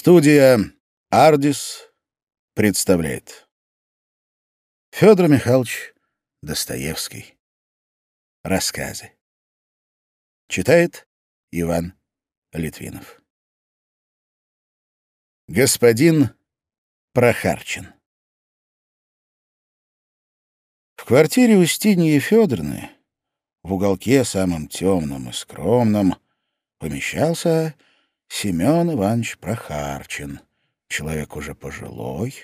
Студия «Ардис» представляет. Федор Михайлович Достоевский. Рассказы. Читает Иван Литвинов. Господин Прохарчин. В квартире Устиньи Федоровны в уголке самым темным и скромным помещался Семен Иванович Прохарчин, человек уже пожилой,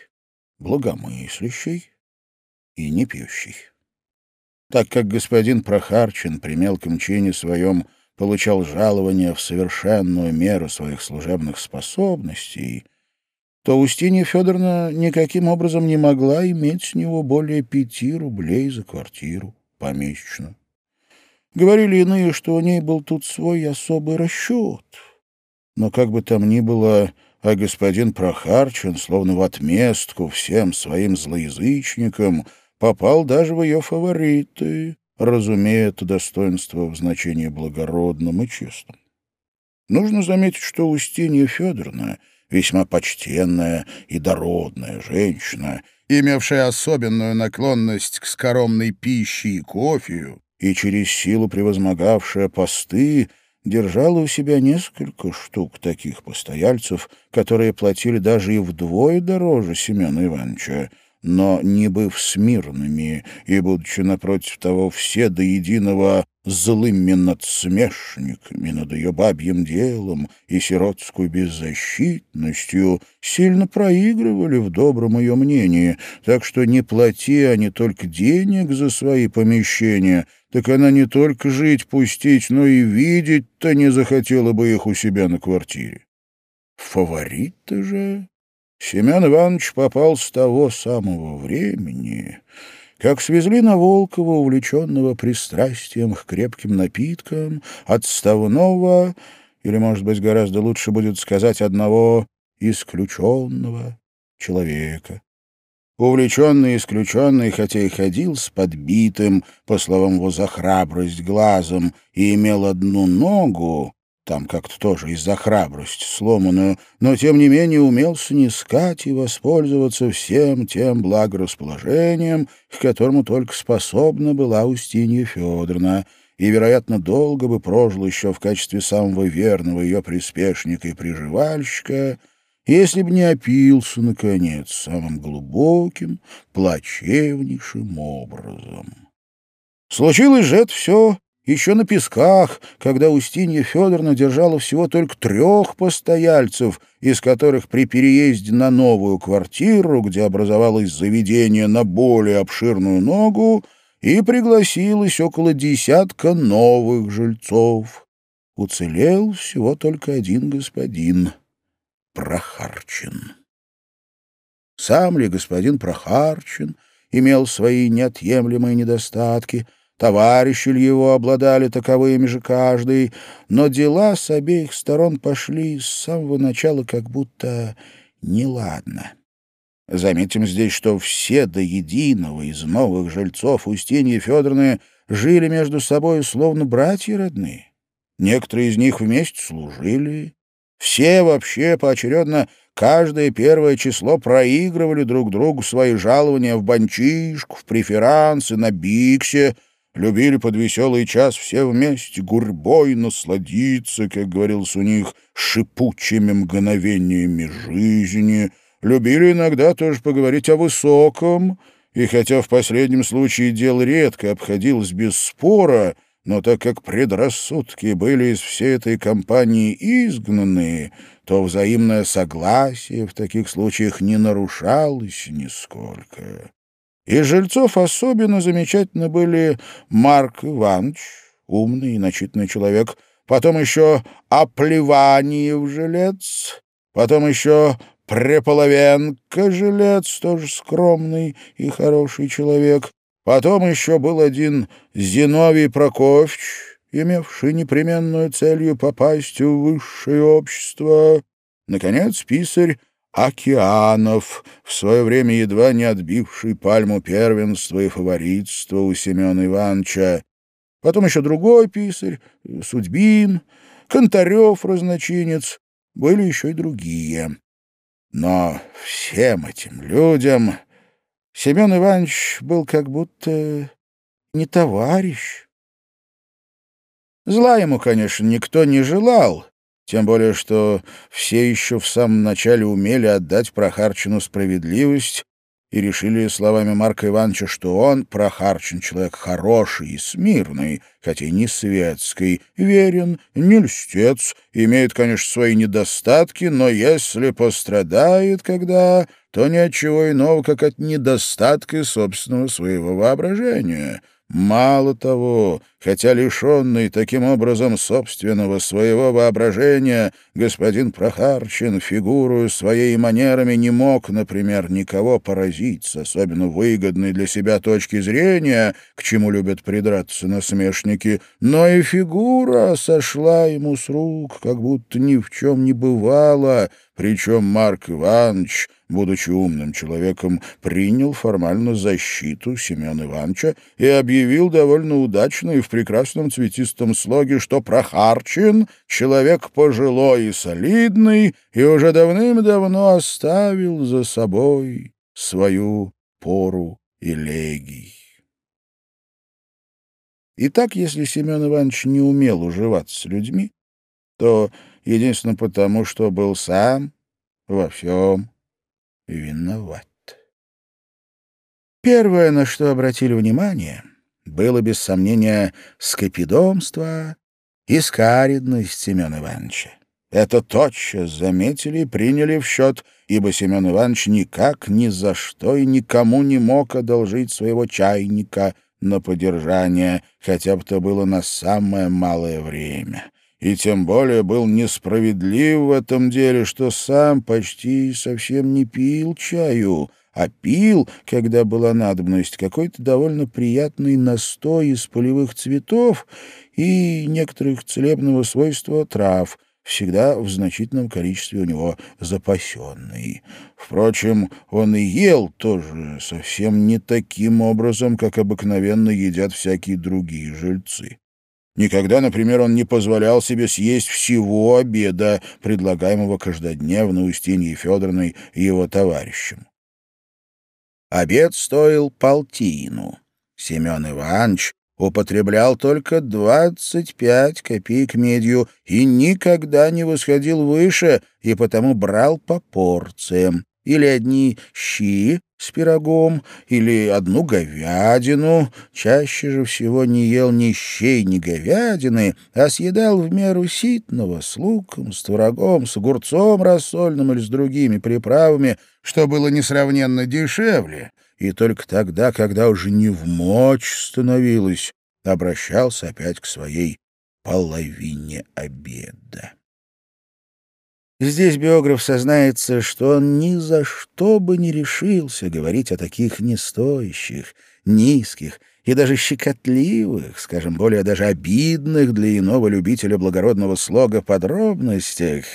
благомыслящий и не пьющий. Так как господин Прохарчин при мелком чине своем получал жалование в совершенную меру своих служебных способностей, то Устинья Федоровна никаким образом не могла иметь с него более пяти рублей за квартиру помесячно. Говорили иные, что у ней был тут свой особый расчет — но как бы там ни было, а господин Прохарчин, словно в отместку всем своим злоязычникам, попал даже в ее фавориты, разумея это достоинство в значении благородном и честном. Нужно заметить, что Устинья Федоровна, весьма почтенная и дородная женщина, имевшая особенную наклонность к скоромной пище и кофею, и через силу превозмогавшая посты, держала у себя несколько штук таких постояльцев, которые платили даже и вдвое дороже Семена Ивановича, но не быв смирными и будучи напротив того все до единого злыми надсмешниками над ее бабьим делом и сиротскую беззащитностью, сильно проигрывали в добром ее мнении, так что не плати они только денег за свои помещения, так она не только жить пустить, но и видеть-то не захотела бы их у себя на квартире. Фаворит-то же Семен Иванович попал с того самого времени, как свезли на Волкова, увлеченного пристрастием к крепким напиткам, отставного, или, может быть, гораздо лучше будет сказать, одного исключенного человека. Увлеченный исключенный, хотя и ходил с подбитым, по словам его, за храбрость глазом, и имел одну ногу, там как-то тоже из-за храбрости сломанную, но тем не менее умел снискать и воспользоваться всем тем благорасположением, к которому только способна была Устинья Федоровна, и, вероятно, долго бы прожил еще в качестве самого верного ее приспешника и приживальщика — если б не опился, наконец, самым глубоким, плачевнейшим образом. Случилось же это все еще на песках, когда Устинья Федоровна держала всего только трех постояльцев, из которых при переезде на новую квартиру, где образовалось заведение на более обширную ногу, и пригласилось около десятка новых жильцов. Уцелел всего только один господин — Прохарчин. Сам ли господин Прохарчин имел свои неотъемлемые недостатки, товарищи ли его обладали таковыми же каждый, но дела с обеих сторон пошли с самого начала как будто неладно. Заметим здесь, что все до единого из новых жильцов Устиньи Федоровны жили между собой словно братья родные. Некоторые из них вместе служили, все вообще поочередно каждое первое число проигрывали друг другу свои жалования в банчишку, в преферансы, на биксе, любили под веселый час все вместе гурьбой насладиться, как говорилось у них, шипучими мгновениями жизни, любили иногда тоже поговорить о высоком, и хотя в последнем случае дело редко обходилось без спора, но так как предрассудки были из всей этой компании изгнаны, то взаимное согласие в таких случаях не нарушалось нисколько. Из жильцов особенно замечательно были Марк Иванович, умный и начитанный человек, потом еще Оплеваниев жилец, потом еще Преполовенко жилец, тоже скромный и хороший человек, Потом еще был один Зиновий Прокофьевич, имевший непременную целью попасть в высшее общество. Наконец, писарь Океанов, в свое время едва не отбивший пальму первенства и фаворитства у Семена Ивановича. Потом еще другой писарь, Судьбин, Контарев, разночинец. Были еще и другие. Но всем этим людям Семен Иванович был как будто не товарищ. Зла ему, конечно, никто не желал, тем более, что все еще в самом начале умели отдать Прохарчину справедливость и решили словами Марка Ивановича, что он, Прохарчин, человек хороший и смирный, хотя и не светский, верен, не льстец, имеет, конечно, свои недостатки, но если пострадает когда, то ни от чего иного, как от недостатка собственного своего воображения — Мало того, хотя лишенный таким образом собственного своего воображения, господин Прохарчин, фигурую своей манерами, не мог, например, никого поразить с особенно выгодной для себя точки зрения, к чему любят придраться насмешники, но и фигура сошла ему с рук, как будто ни в чем не бывало, причем Марк Иванович, будучи умным человеком, принял формально защиту Семена Ивановича и объявил довольно удачно и в прекрасном цветистом слоге, что Прохарчин — человек пожилой и солидный, и уже давным-давно оставил за собой свою пору элегий. Итак, если Семен Иванович не умел уживаться с людьми, то единственно потому, что был сам во всем виноват. Первое, на что обратили внимание, было, без сомнения, скопидомство и скаридность Семена Ивановича. Это тотчас заметили и приняли в счет, ибо Семен Иванович никак ни за что и никому не мог одолжить своего чайника на поддержание, хотя бы то было на самое малое время и тем более был несправедлив в этом деле, что сам почти совсем не пил чаю, а пил, когда была надобность, какой-то довольно приятный настой из полевых цветов и некоторых целебного свойства трав, всегда в значительном количестве у него запасенный. Впрочем, он и ел тоже совсем не таким образом, как обыкновенно едят всякие другие жильцы. Никогда, например, он не позволял себе съесть всего обеда, предлагаемого каждодневно Устиньей Федоровной и его товарищам. Обед стоил полтину. Семен Иванович употреблял только двадцать пять копеек медью и никогда не восходил выше, и потому брал по порциям. Или одни щи с пирогом, или одну говядину. Чаще же всего не ел ни щей, ни говядины, а съедал в меру ситного с луком, с творогом, с огурцом рассольным или с другими приправами, что было несравненно дешевле. И только тогда, когда уже не в мочь становилось, обращался опять к своей половине обеда. Здесь биограф сознается, что он ни за что бы не решился говорить о таких нестоящих, низких и даже щекотливых, скажем, более даже обидных для иного любителя благородного слога подробностях,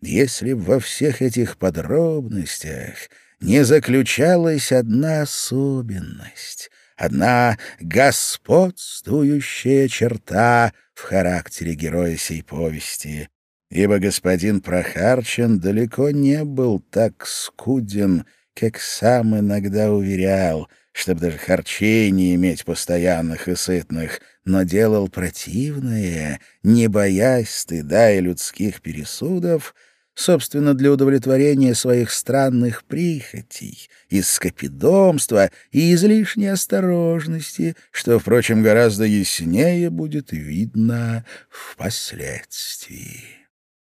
если во всех этих подробностях не заключалась одна особенность, одна господствующая черта в характере героя сей повести — ибо господин Прохарчен далеко не был так скуден, как сам иногда уверял, чтобы даже харчей не иметь постоянных и сытных, но делал противное, не боясь стыда и людских пересудов, собственно, для удовлетворения своих странных прихотей, из скопидомства и излишней осторожности, что, впрочем, гораздо яснее будет видно впоследствии.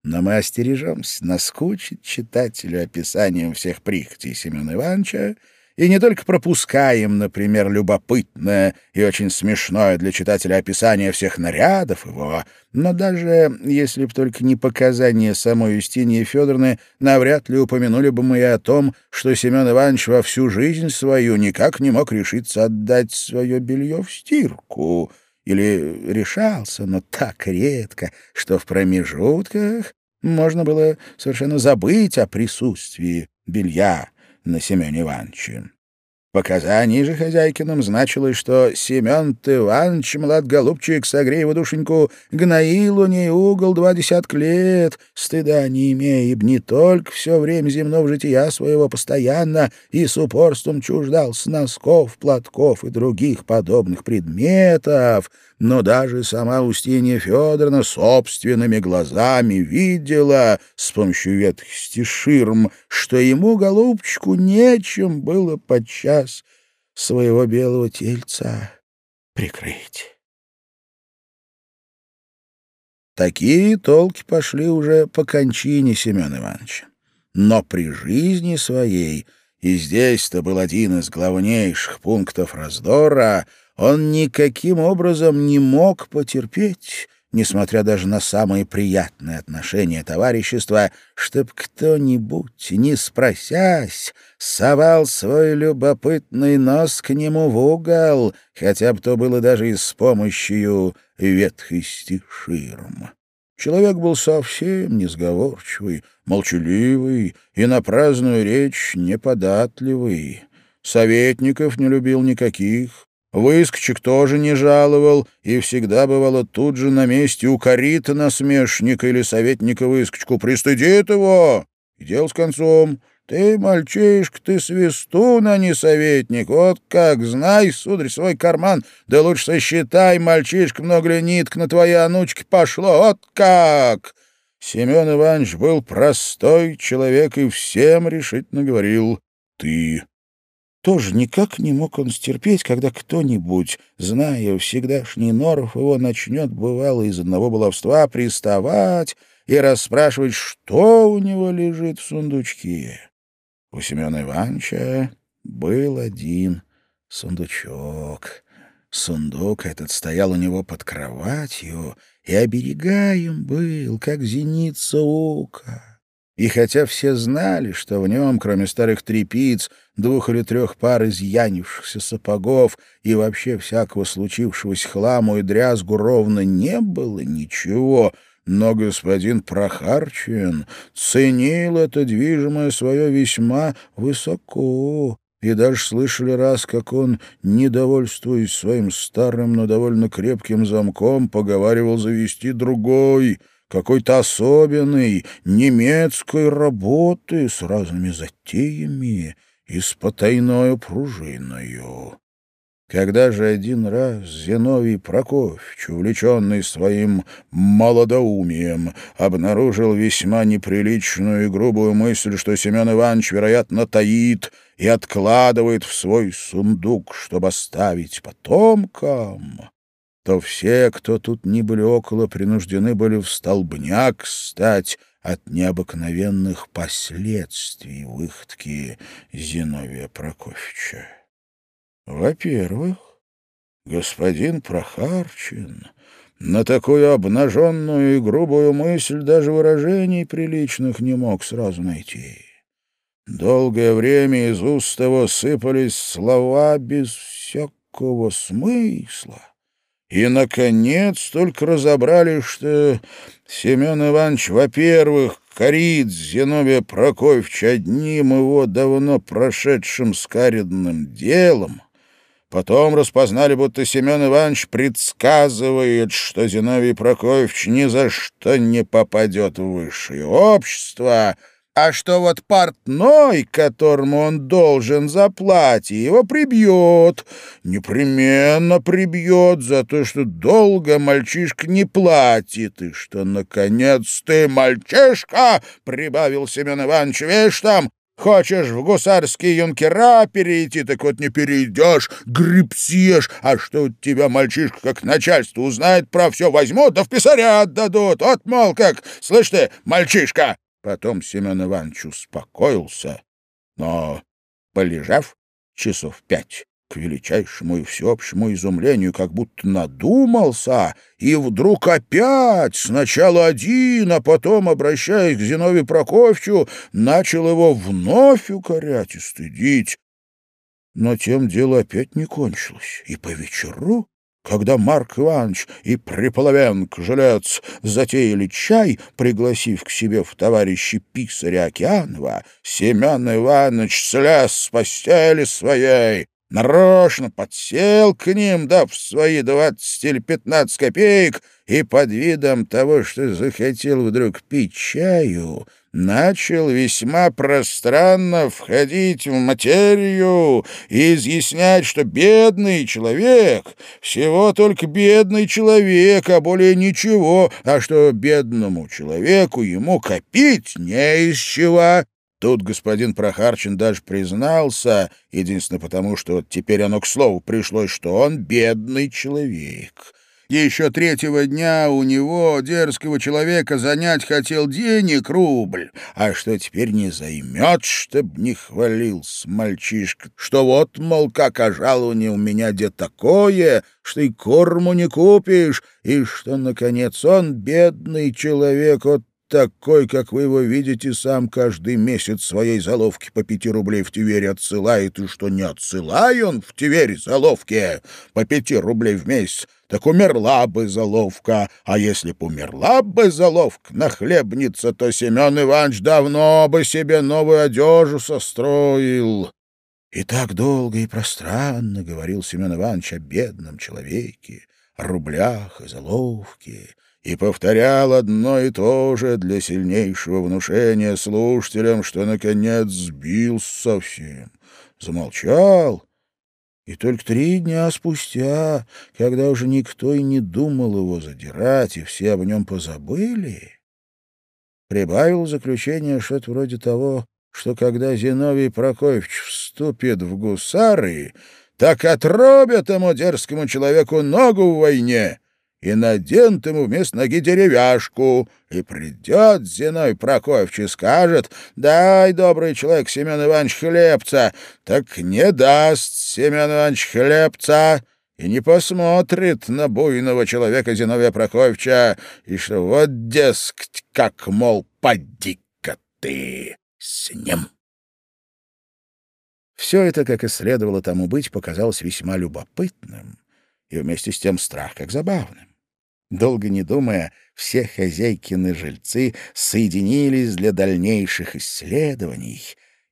Но мы остережемся наскучить читателю описанием всех прихотей Семена Ивановича и не только пропускаем, например, любопытное и очень смешное для читателя описание всех нарядов его, но даже если б только не показания самой Юстинии Федоровны, навряд ли упомянули бы мы и о том, что Семен Иванович во всю жизнь свою никак не мог решиться отдать свое белье в стирку, или решался, но так редко, что в промежутках можно было совершенно забыть о присутствии белья на Семене Ивановиче. Показании же хозяйкиным значилось, что Семен Иванович, млад голубчик, согрей его душеньку, гноил у ней угол два десятка лет, стыда не имея, ибо не только все время земного жития своего постоянно и с упорством чуждался носков, платков и других подобных предметов, но даже сама Устинья Федоровна собственными глазами видела с помощью ветхости ширм, что ему, голубчику, нечем было подчас своего белого тельца прикрыть. Такие толки пошли уже по кончине Семена Ивановича. Но при жизни своей, и здесь-то был один из главнейших пунктов раздора — он никаким образом не мог потерпеть, несмотря даже на самые приятные отношения товарищества, чтоб кто-нибудь, не спросясь, совал свой любопытный нос к нему в угол, хотя бы то было даже и с помощью ветхости ширм. Человек был совсем несговорчивый, молчаливый и на праздную речь неподатливый. Советников не любил никаких, Выскочек тоже не жаловал и всегда бывало тут же на месте укорит насмешника или советника выскочку, пристыдит его, и дел с концом. Ты, мальчишка, ты свистун, а не советник. Вот как, знай, сударь, свой карман, да лучше сосчитай, мальчишка, много ли ниток на твои анучки пошло, вот как!» Семен Иванович был простой человек и всем решительно говорил «ты». Тоже никак не мог он стерпеть, когда кто-нибудь, зная всегдашний норов, его начнет, бывало, из одного баловства приставать и расспрашивать, что у него лежит в сундучке. У Семена Ивановича был один сундучок. Сундук этот стоял у него под кроватью и оберегаем был, как зеница ока. И хотя все знали, что в нем, кроме старых трепиц, двух или трех пар изъянившихся сапогов и вообще всякого случившегося хламу и дрязгу ровно не было ничего, но господин Прохарчен ценил это движимое свое весьма высоко, и даже слышали раз, как он, недовольствуясь своим старым, но довольно крепким замком, поговаривал завести другой — какой-то особенной немецкой работы с разными затеями и с потайною пружиною. Когда же один раз Зиновий Прокофьевич, увлеченный своим молодоумием, обнаружил весьма неприличную и грубую мысль, что Семен Иванович, вероятно, таит и откладывает в свой сундук, чтобы оставить потомкам, то все, кто тут не были около, принуждены были в столбняк стать от необыкновенных последствий выходки Зиновия Прокофьевича. Во-первых, господин Прохарчин на такую обнаженную и грубую мысль даже выражений приличных не мог сразу найти. Долгое время из уст его сыпались слова без всякого смысла. И, наконец, только разобрали, что Семен Иванович, во-первых, корит Зиновия Прокофьевича одним его давно прошедшим скаридным делом, Потом распознали, будто Семен Иванович предсказывает, что Зиновий Прокофьевич ни за что не попадет в высшее общество — а что вот портной, которому он должен за платье, его прибьет, непременно прибьет за то, что долго мальчишка не платит, и что, наконец, ты, мальчишка, — прибавил Семен Иванович, — видишь там, Хочешь в гусарские юнкера перейти, так вот не перейдешь, гриб съешь. А что у тебя, мальчишка, как начальство узнает про все, возьмут, да в писаря отдадут. Вот, мол, как, слышь ты, мальчишка, Потом Семен Иванович успокоился, но, полежав часов пять, к величайшему и всеобщему изумлению, как будто надумался, и вдруг опять, сначала один, а потом, обращаясь к Зиновию Прокофьевичу, начал его вновь укорять и стыдить. Но тем дело опять не кончилось, и по вечеру Когда Марк Иванович и Приполовенко жилец затеяли чай, пригласив к себе в товарищи писаря Океанова, Семен Иванович слез с постели своей, нарочно подсел к ним, дав свои двадцать или пятнадцать копеек, и под видом того, что захотел вдруг пить чаю, начал весьма пространно входить в материю и изъяснять, что бедный человек, всего только бедный человек, а более ничего, а что бедному человеку ему копить не из чего. Тут господин Прохарчин даже признался, единственно потому, что теперь оно к слову пришлось, что он бедный человек. Еще третьего дня у него, дерзкого человека, занять хотел денег рубль, а что теперь не займет, чтоб не хвалился мальчишка, что вот, мол, как ожалование у меня где такое, что и корму не купишь, и что, наконец, он, бедный человек, вот такой, как вы его видите, сам каждый месяц своей заловки по пяти рублей в Тверь отсылает, и что не отсылай он в Тверь заловки по пяти рублей в месяц, так умерла бы заловка, а если б умерла бы заловка на хлебнице, то Семен Иванович давно бы себе новую одежу состроил. И так долго и пространно говорил Семен Иванович о бедном человеке, о рублях и заловке, и повторял одно и то же для сильнейшего внушения слушателям, что, наконец, сбился совсем, замолчал. И только три дня спустя, когда уже никто и не думал его задирать, и все об нем позабыли, прибавил заключение что-то вроде того, что когда Зиновий Прокофьевич вступит в гусары, так отрубят ему дерзкому человеку ногу в войне, и наденут ему вместо ноги деревяшку, и придет Зиной Прокофьевич и скажет, «Дай, добрый человек, Семен Иванович хлебца», так не даст Семен Иванович хлебца, и не посмотрит на буйного человека Зиновия Прокофьевича, и что вот, дескать, как, мол, поди-ка ты с ним. Все это, как и следовало тому быть, показалось весьма любопытным и вместе с тем страх как забавным. Долго не думая, все хозяйкины жильцы соединились для дальнейших исследований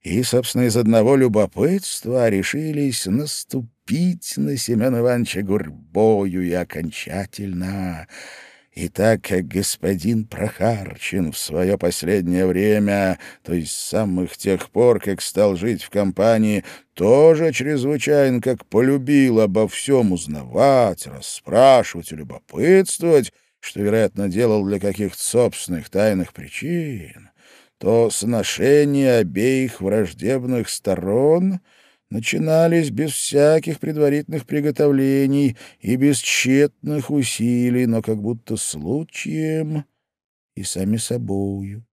и, собственно, из одного любопытства решились наступить на Семена Ивановича гурьбою и окончательно. И так как господин Прохарчин в свое последнее время, то есть с самых тех пор, как стал жить в компании, тоже чрезвычайно как полюбил обо всем узнавать, расспрашивать и любопытствовать, что, вероятно, делал для каких-то собственных тайных причин, то сношения обеих враждебных сторон — начинались без всяких предварительных приготовлений и без тщетных усилий, но как будто случаем и сами собою.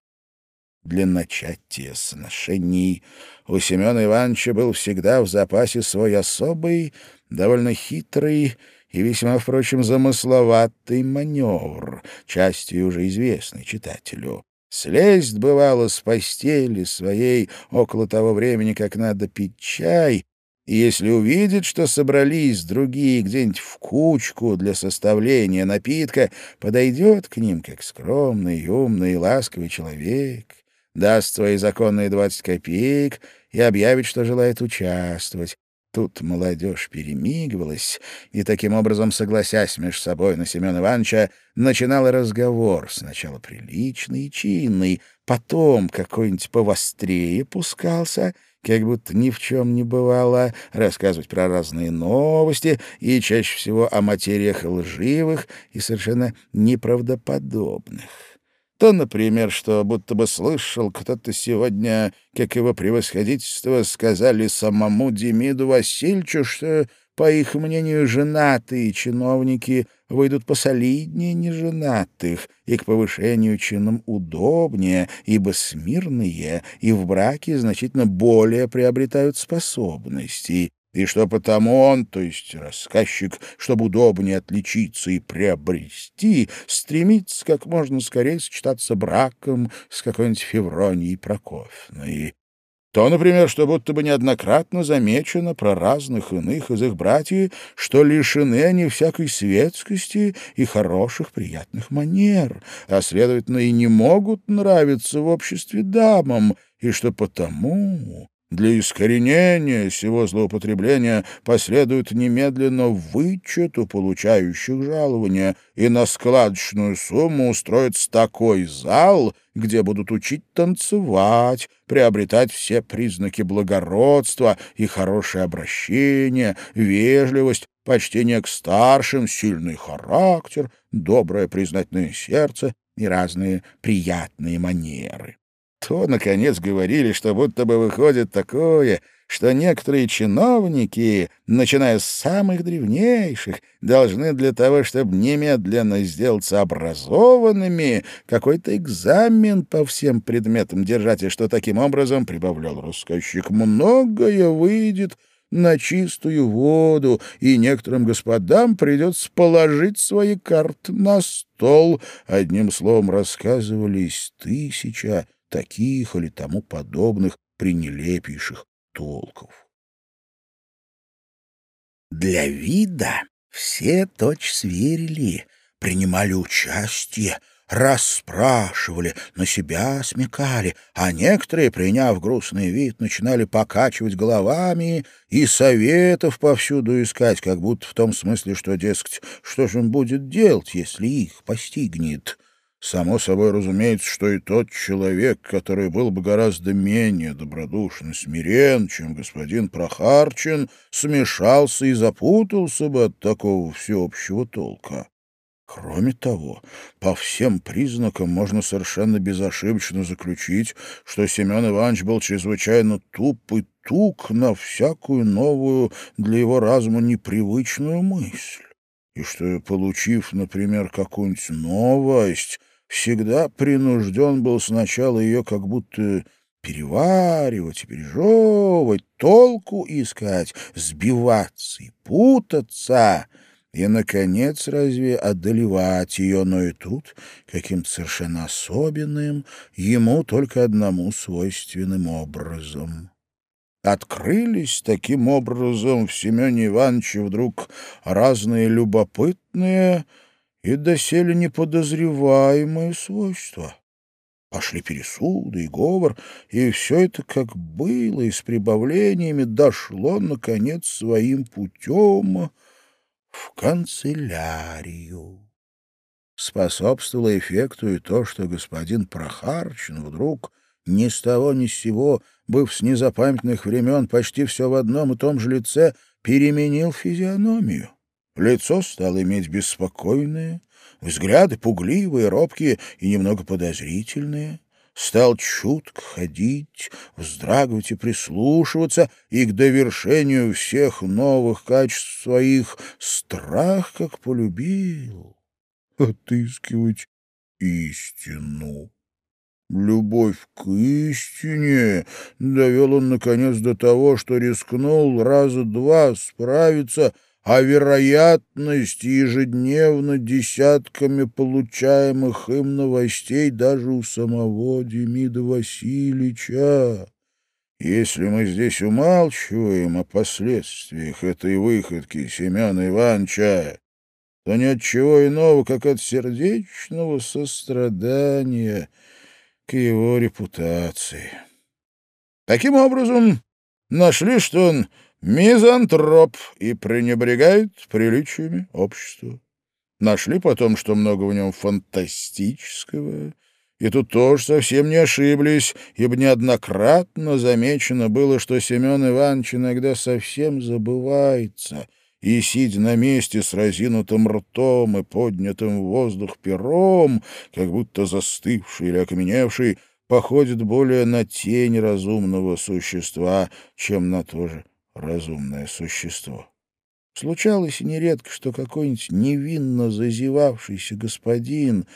Для начатия сношений у Семена Ивановича был всегда в запасе свой особый, довольно хитрый и весьма, впрочем, замысловатый маневр, частью уже известный читателю. Слезть, бывало, с постели своей около того времени, как надо пить чай, и если увидит, что собрались другие где-нибудь в кучку для составления напитка, подойдет к ним, как скромный, умный и ласковый человек, даст свои законные двадцать копеек и объявит, что желает участвовать, Тут молодежь перемигивалась и, таким образом, согласясь между собой на Семена Ивановича, начинала разговор, сначала приличный и чинный, потом какой-нибудь повострее пускался, как будто ни в чем не бывало, рассказывать про разные новости и чаще всего о материях лживых и совершенно неправдоподобных. То, например, что будто бы слышал кто-то сегодня, как его превосходительство сказали самому Демиду Васильевичу, что, по их мнению, женатые чиновники выйдут посолиднее неженатых и к повышению чинам удобнее, ибо смирные и в браке значительно более приобретают способности и что потому он, то есть рассказчик, чтобы удобнее отличиться и приобрести, стремится как можно скорее сочетаться браком с какой-нибудь Февронией Прокофьевной. То, например, что будто бы неоднократно замечено про разных иных из их братьев, что лишены они всякой светскости и хороших приятных манер, а, следовательно, и не могут нравиться в обществе дамам, и что потому для искоренения всего злоупотребления последует немедленно вычет у получающих жалования, и на складочную сумму устроится такой зал, где будут учить танцевать, приобретать все признаки благородства и хорошее обращение, вежливость, почтение к старшим, сильный характер, доброе признательное сердце и разные приятные манеры то, наконец, говорили, что будто бы выходит такое, что некоторые чиновники, начиная с самых древнейших, должны для того, чтобы немедленно сделаться образованными, какой-то экзамен по всем предметам держать, и что таким образом, прибавлял рассказчик, многое выйдет на чистую воду, и некоторым господам придется положить свои карты на стол. Одним словом, рассказывались тысяча таких или тому подобных пренелепейших толков. Для вида все точь сверили, принимали участие, расспрашивали, на себя смекали, а некоторые, приняв грустный вид, начинали покачивать головами и советов повсюду искать, как будто в том смысле, что, дескать, что же он будет делать, если их постигнет. Само собой разумеется, что и тот человек, который был бы гораздо менее добродушно смирен, чем господин Прохарчин, смешался и запутался бы от такого всеобщего толка. Кроме того, по всем признакам можно совершенно безошибочно заключить, что Семен Иванович был чрезвычайно туп и тук на всякую новую для его разума непривычную мысль, и что, получив, например, какую-нибудь новость, всегда принужден был сначала ее как будто переваривать и пережевывать, толку искать, сбиваться и путаться, и, наконец, разве одолевать ее, но и тут каким-то совершенно особенным, ему только одному свойственным образом. Открылись таким образом в Семене Ивановиче вдруг разные любопытные, и доселе неподозреваемые свойства. Пошли пересуды и говор, и все это, как было, и с прибавлениями дошло, наконец, своим путем в канцелярию. Способствовало эффекту и то, что господин Прохарчин вдруг ни с того ни с сего, быв с незапамятных времен почти все в одном и том же лице, переменил физиономию. Лицо стало иметь беспокойное, взгляды пугливые, робкие и немного подозрительные. Стал чутко ходить, вздрагивать и прислушиваться, и к довершению всех новых качеств своих страх как полюбил отыскивать истину. Любовь к истине довел он, наконец, до того, что рискнул раза два справиться а вероятность ежедневно десятками получаемых им новостей даже у самого Демида Васильевича. Если мы здесь умалчиваем о последствиях этой выходки Семена Ивановича, то ни от чего иного, как от сердечного сострадания к его репутации. Таким образом, нашли, что он Мизантроп и пренебрегает приличиями общества. Нашли потом, что много в нем фантастического, и тут тоже совсем не ошиблись, ибо неоднократно замечено было, что Семен Иванович иногда совсем забывается и, сидя на месте с разинутым ртом и поднятым в воздух пером, как будто застывший или окаменевший, походит более на тень разумного существа, чем на то же разумное существо. Случалось нередко, что какой-нибудь невинно зазевавшийся господин,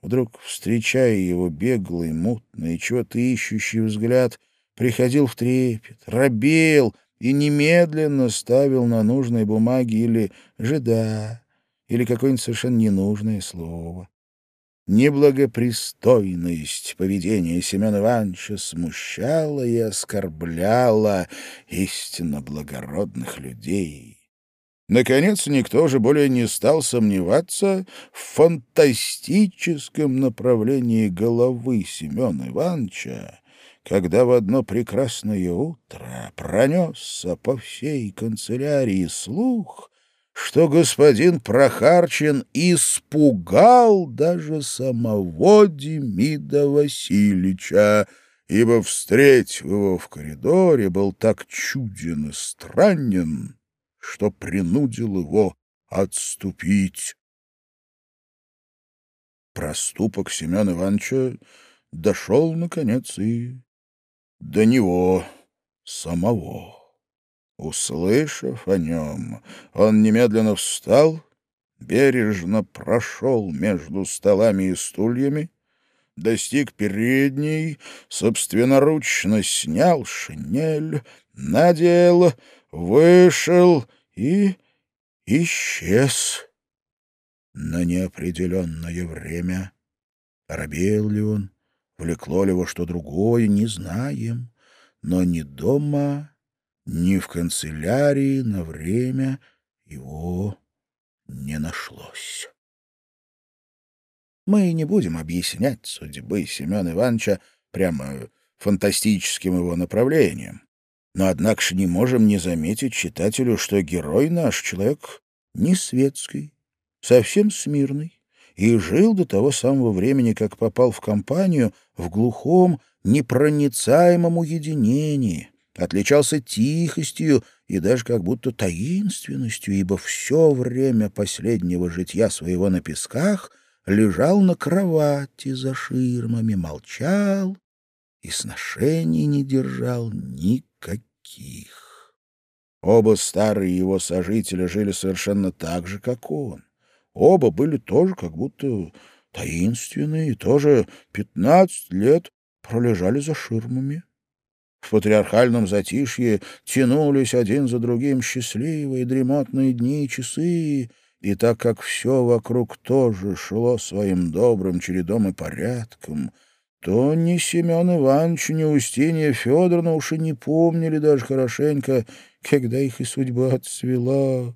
вдруг встречая его беглый, мутный, чего-то ищущий взгляд, приходил в трепет, робел и немедленно ставил на нужной бумаге или «жида», или какое-нибудь совершенно ненужное слово. Неблагопристойность поведения Семена Ивановича смущала и оскорбляла истинно благородных людей. Наконец, никто же более не стал сомневаться в фантастическом направлении головы Семена Ивановича, когда в одно прекрасное утро пронесся по всей канцелярии слух, что господин Прохарчин испугал даже самого Демида Васильевича, ибо, встретив его в коридоре, был так чуден и странен, что принудил его отступить. Проступок Семена Ивановича дошел, наконец, и до него самого. Услышав о нем, он немедленно встал, бережно прошел между столами и стульями, достиг передней, собственноручно снял шинель, надел, вышел и исчез на неопределенное время. Робел ли он, влекло ли его что другое, не знаем, но ни дома, ни в канцелярии на время его не нашлось. Мы не будем объяснять судьбы Семена Ивановича прямо фантастическим его направлением. Но, однако же, не можем не заметить читателю, что герой наш человек не светский, совсем смирный, и жил до того самого времени, как попал в компанию, в глухом, непроницаемом уединении, отличался тихостью и даже как будто таинственностью, ибо все время последнего житья своего на песках лежал на кровати за ширмами, молчал и сношений не держал никаких. Оба старые его сожители жили совершенно так же, как он. Оба были тоже как будто таинственные и тоже пятнадцать лет пролежали за ширмами. В патриархальном затишье тянулись один за другим счастливые дремотные дни и часы, и так как все вокруг тоже шло своим добрым чередом и порядком, то ни Семен Иванович, ни Устинья Федоровна уж и не помнили даже хорошенько, когда их и судьба отцвела.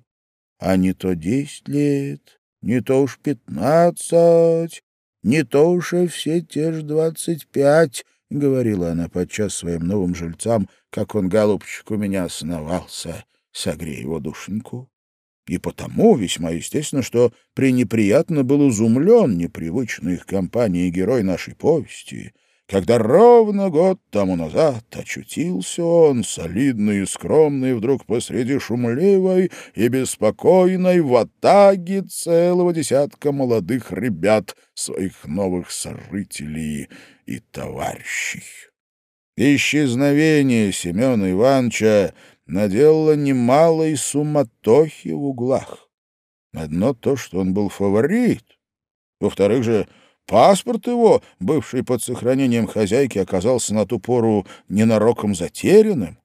А не то десять лет, не то уж пятнадцать, не то уж и все те же двадцать пять, — говорила она подчас своим новым жильцам, как он, голубчик, у меня основался, согрей его душеньку. И потому весьма естественно, что пренеприятно был изумлен непривычной их компанией герой нашей повести, когда ровно год тому назад очутился он, солидный и скромный, вдруг посреди шумливой и беспокойной ватаги целого десятка молодых ребят, своих новых сожителей и товарищей. Исчезновение Семена Ивановича наделало немалой суматохи в углах. Одно то, что он был фаворит. Во-вторых же, паспорт его, бывший под сохранением хозяйки, оказался на ту пору ненароком затерянным.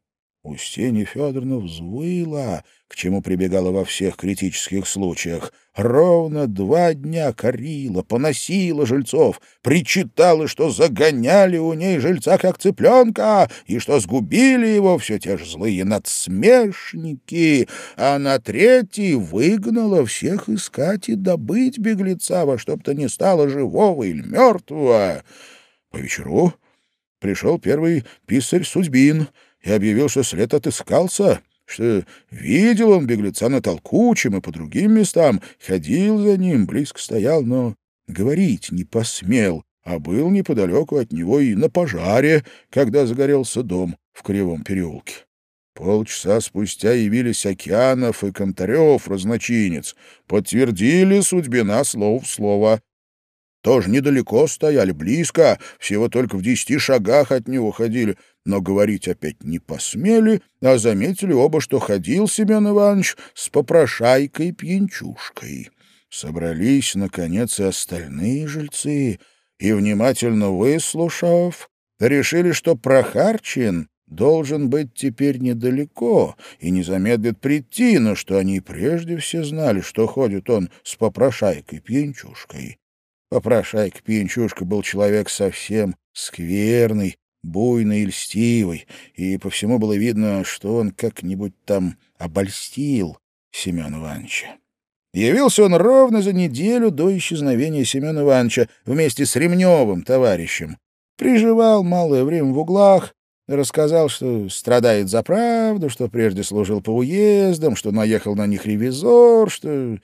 Устинья Федоровна взвыла, к чему прибегала во всех критических случаях. Ровно два дня корила, поносила жильцов, причитала, что загоняли у ней жильца как цыпленка, и что сгубили его все те же злые надсмешники, а на третий выгнала всех искать и добыть беглеца во что бы то ни стало живого или мертвого. По вечеру пришел первый писарь Судьбин — и объявил, что след отыскался, что видел он беглеца на Толкучем и по другим местам, ходил за ним, близко стоял, но говорить не посмел, а был неподалеку от него и на пожаре, когда загорелся дом в Кривом переулке. Полчаса спустя явились Океанов и Контарев, разночинец, подтвердили судьбина слов в слово. Тоже недалеко стояли, близко, всего только в десяти шагах от него ходили, но говорить опять не посмели, а заметили оба, что ходил Семен Иванович с попрошайкой-пьянчушкой. Собрались, наконец, и остальные жильцы, и, внимательно выслушав, решили, что Прохарчин должен быть теперь недалеко и не замедлит прийти, но что они прежде все знали, что ходит он с попрошайкой-пьянчушкой. Попрошайка Пьянчушка был человек совсем скверный, буйный и льстивый, и по всему было видно, что он как-нибудь там обольстил Семена Ивановича. Явился он ровно за неделю до исчезновения Семена Ивановича вместе с Ремневым, товарищем. Приживал малое время в углах, рассказал, что страдает за правду, что прежде служил по уездам, что наехал на них ревизор, что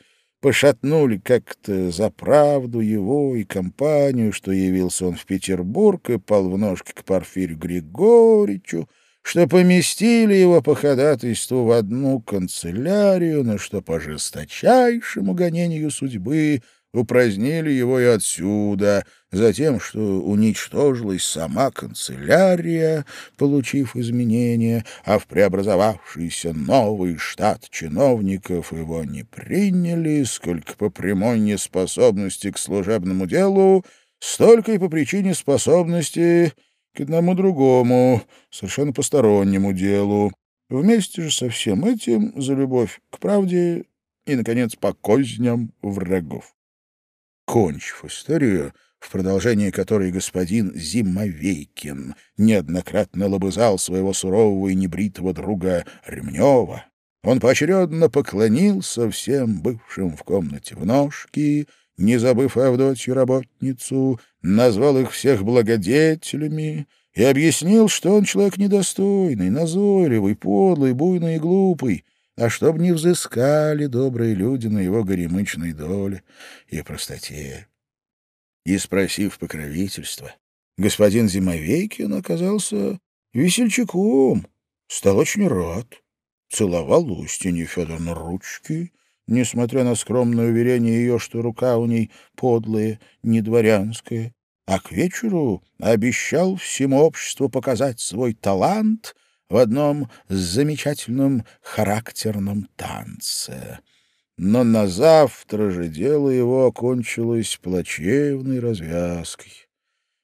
пошатнули как-то за правду его и компанию, что явился он в Петербург и пал в ножки к Порфирию Григорьевичу, что поместили его по ходатайству в одну канцелярию, но что по жесточайшему гонению судьбы упразднили его и отсюда, затем, что уничтожилась сама канцелярия, получив изменения, а в преобразовавшийся новый штат чиновников его не приняли, сколько по прямой неспособности к служебному делу, столько и по причине способности к одному другому, совершенно постороннему делу. Вместе же со всем этим за любовь к правде и, наконец, по козням врагов. Кончив историю, в продолжении которой господин Зимовейкин неоднократно лобызал своего сурового и небритого друга Ремнева, он поочередно поклонился всем бывшим в комнате в ножки, не забыв Авдотью работницу, назвал их всех благодетелями и объяснил, что он человек недостойный, назойливый, подлый, буйный и глупый, а чтоб не взыскали добрые люди на его горемычной доле и простоте. И, спросив покровительства, господин Зимовейкин оказался весельчаком, стал очень рад, целовал Устинье Федоровну ручки, несмотря на скромное уверение ее, что рука у ней подлая, не дворянская, а к вечеру обещал всему обществу показать свой талант — в одном замечательном характерном танце. Но на завтра же дело его окончилось плачевной развязкой.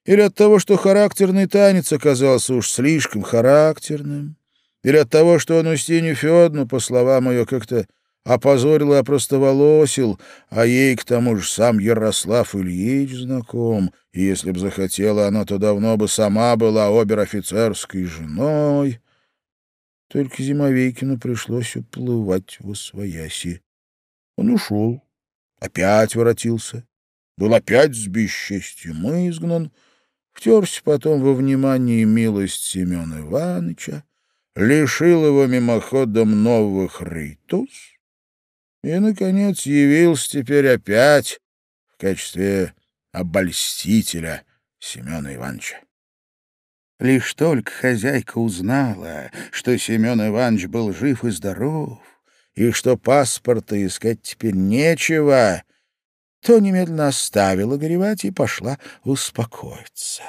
Или от того, что характерный танец оказался уж слишком характерным, или от того, что он Устинью Федоровну, по словам ее, как-то опозорил и опростоволосил, а ей к тому же сам Ярослав Ильич знаком, и если б захотела она, то давно бы сама была обер-офицерской женой. Только Зимовейкину пришлось уплывать в освояси. Он ушел, опять воротился, был опять с бесчестьем изгнан, втерся потом во внимание милость Семена Ивановича, лишил его мимоходом новых рейтус и, наконец, явился теперь опять в качестве обольстителя Семена Ивановича. Лишь только хозяйка узнала, что Семен Иванович был жив и здоров, и что паспорта искать теперь нечего, то немедленно оставила горевать и пошла успокоиться.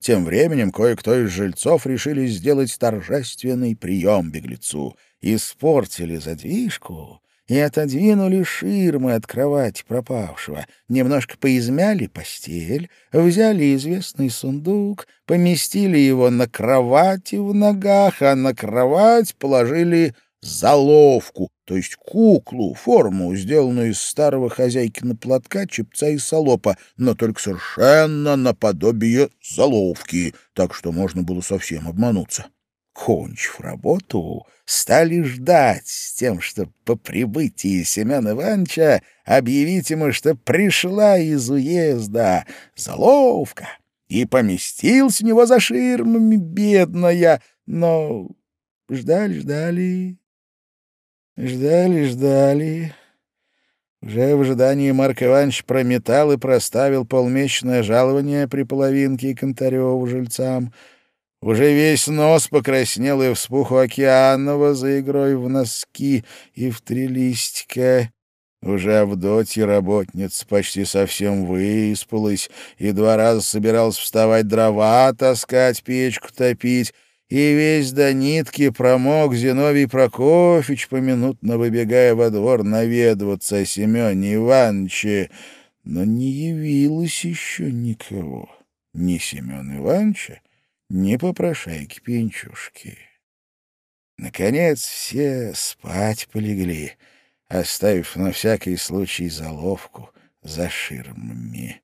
Тем временем кое-кто из жильцов решили сделать торжественный прием беглецу. Испортили задвижку и отодвинули ширмы от кровати пропавшего, немножко поизмяли постель, взяли известный сундук, поместили его на кровати в ногах, а на кровать положили заловку, то есть куклу, форму, сделанную из старого хозяйкина платка, чепца и солопа, но только совершенно наподобие заловки, так что можно было совсем обмануться. Кончив работу, стали ждать с тем, что по прибытии Семена Ивановича объявить ему, что пришла из уезда заловка, и поместился у него за ширмами, бедная, но ждали, ждали, ждали, ждали. Уже в ожидании Марк Иванович прометал и проставил полмесячное жалование при половинке Контареву жильцам — уже весь нос покраснел и вспух у Океанова за игрой в носки и в три листика. Уже Авдотья, работница, почти совсем выспалась и два раза собиралась вставать дрова таскать, печку топить, и весь до нитки промок Зиновий Прокофьевич, поминутно выбегая во двор наведываться о Семене Ивановиче, но не явилось еще никого, ни Семена Ивановича, не попрошайки пенчушки. Наконец все спать полегли, оставив на всякий случай заловку за ширмами.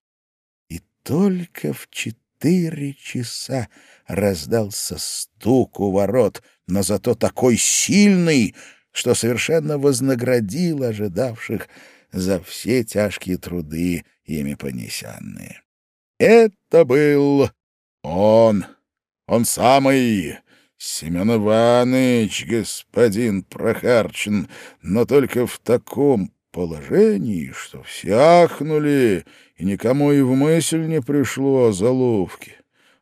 только в четыре часа раздался стук у ворот, но зато такой сильный, что совершенно вознаградил ожидавших за все тяжкие труды, ими понесенные. Это был он, он самый, Семен Иванович, господин Прохарчин, но только в таком положении, что все ахнули, и никому и в мысль не пришло о заловке.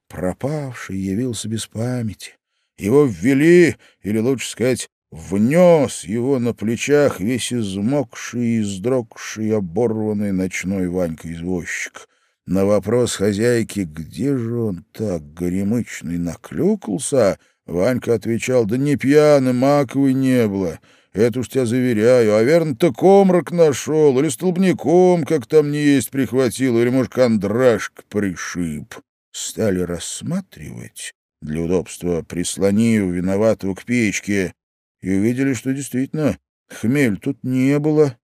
Пропавший явился без памяти. Его ввели, или лучше сказать, внес его на плечах весь измокший, издрогший, оборванный ночной Ванька-извозчик. На вопрос хозяйки, где же он так горемычный наклюкался, Ванька отвечал, да не пьяным, маковой не было. Это уж тебя заверяю. А верно-то комрак нашел, или столбняком, как там не есть, прихватил, или, может, кондрашк пришиб. Стали рассматривать, для удобства прислонив виноватого к печке, и увидели, что действительно хмель тут не было,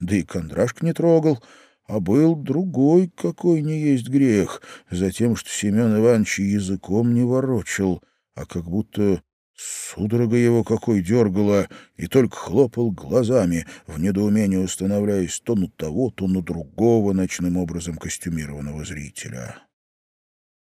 да и кондрашк не трогал, а был другой, какой не есть грех, за тем, что Семен Иванович языком не ворочил, а как будто судорога его какой дергала, и только хлопал глазами, в недоумении устанавливаясь то на того, то на другого ночным образом костюмированного зрителя.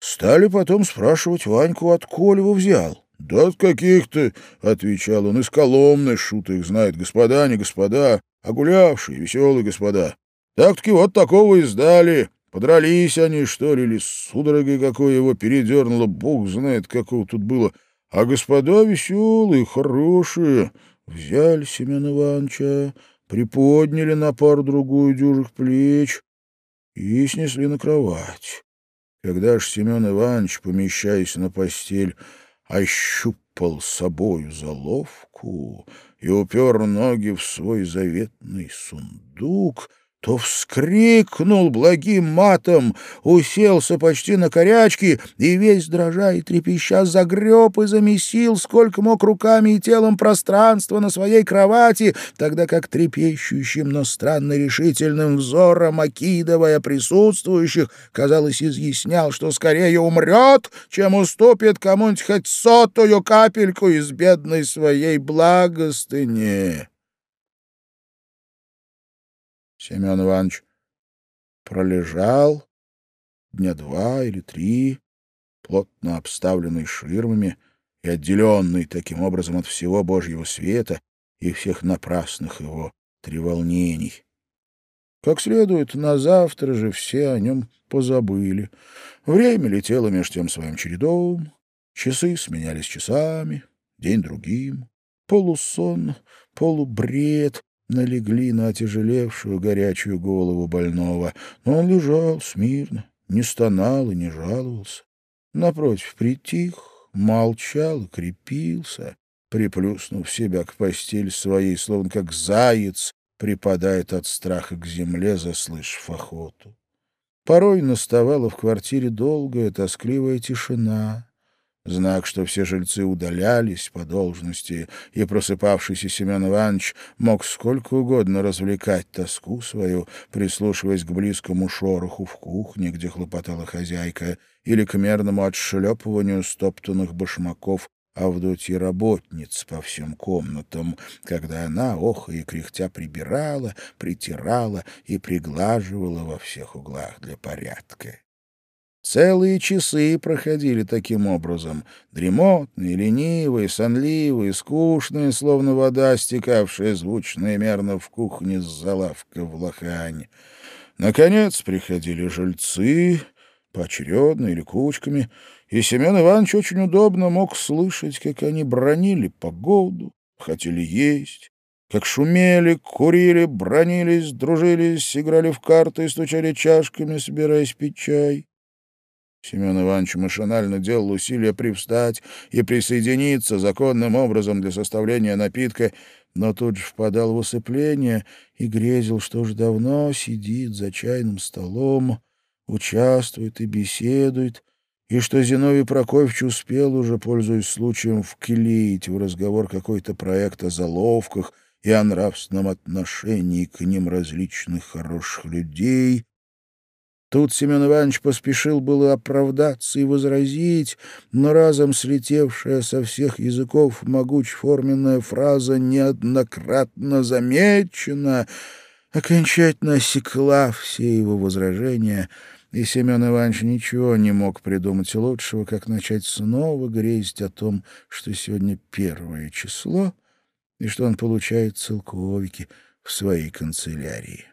Стали потом спрашивать Ваньку, отколь его взял. «Да от каких-то», — отвечал он, — «из Коломны, шут их знает, господа, не господа, а гулявшие, веселые господа. Так-таки вот такого и сдали. Подрались они, что ли, или судорогой какой его передернуло, бог знает, какого тут было. А господа веселые, хорошие, взяли Семена Ивановича, приподняли на пару-другую дюжих плеч и снесли на кровать. Когда ж Семен Иванович, помещаясь на постель, ощупал собою заловку и упер ноги в свой заветный сундук — то вскрикнул благим матом, уселся почти на корячки и весь дрожа и трепеща загреб и замесил, сколько мог руками и телом пространства на своей кровати, тогда как трепещущим, но странно решительным взором, окидывая присутствующих, казалось, изъяснял, что скорее умрет, чем уступит кому-нибудь хоть сотую капельку из бедной своей благостыни. Семен Иванович пролежал дня два или три, плотно обставленный ширмами и отделенный таким образом от всего Божьего света и всех напрасных его треволнений. Как следует, на завтра же все о нем позабыли. Время летело меж тем своим чередом, часы сменялись часами, день другим. Полусон, полубред, налегли на отяжелевшую горячую голову больного, но он лежал смирно, не стонал и не жаловался. Напротив, притих, молчал и крепился, приплюснув себя к постели своей, словно как заяц припадает от страха к земле, заслышав охоту. Порой наставала в квартире долгая тоскливая тишина, Знак, что все жильцы удалялись по должности, и просыпавшийся Семен Иванович мог сколько угодно развлекать тоску свою, прислушиваясь к близкому шороху в кухне, где хлопотала хозяйка, или к мерному отшлепыванию стоптанных башмаков Авдотьи работниц по всем комнатам, когда она, охая и кряхтя, прибирала, притирала и приглаживала во всех углах для порядка. Целые часы проходили таким образом, дремотные, ленивые, сонливые, скучные, словно вода, стекавшая звучно и мерно в кухне с залавка в лохань. Наконец приходили жильцы, поочередно или кучками, и Семен Иванович очень удобно мог слышать, как они бронили погоду, хотели есть, как шумели, курили, бронились, дружились, играли в карты и стучали чашками, собираясь пить чай. Семен Иванович машинально делал усилия привстать и присоединиться законным образом для составления напитка, но тут же впадал в усыпление и грезил, что уж давно сидит за чайным столом, участвует и беседует, и что Зиновий Прокофьевич успел уже, пользуясь случаем, вклеить в разговор какой-то проект о заловках и о нравственном отношении к ним различных хороших людей, Тут Семен Иванович поспешил было оправдаться и возразить, но разом слетевшая со всех языков могуч-форменная фраза неоднократно замечена, окончательно осекла все его возражения, и Семен Иванович ничего не мог придумать лучшего, как начать снова грезить о том, что сегодня первое число, и что он получает целковики в своей канцелярии.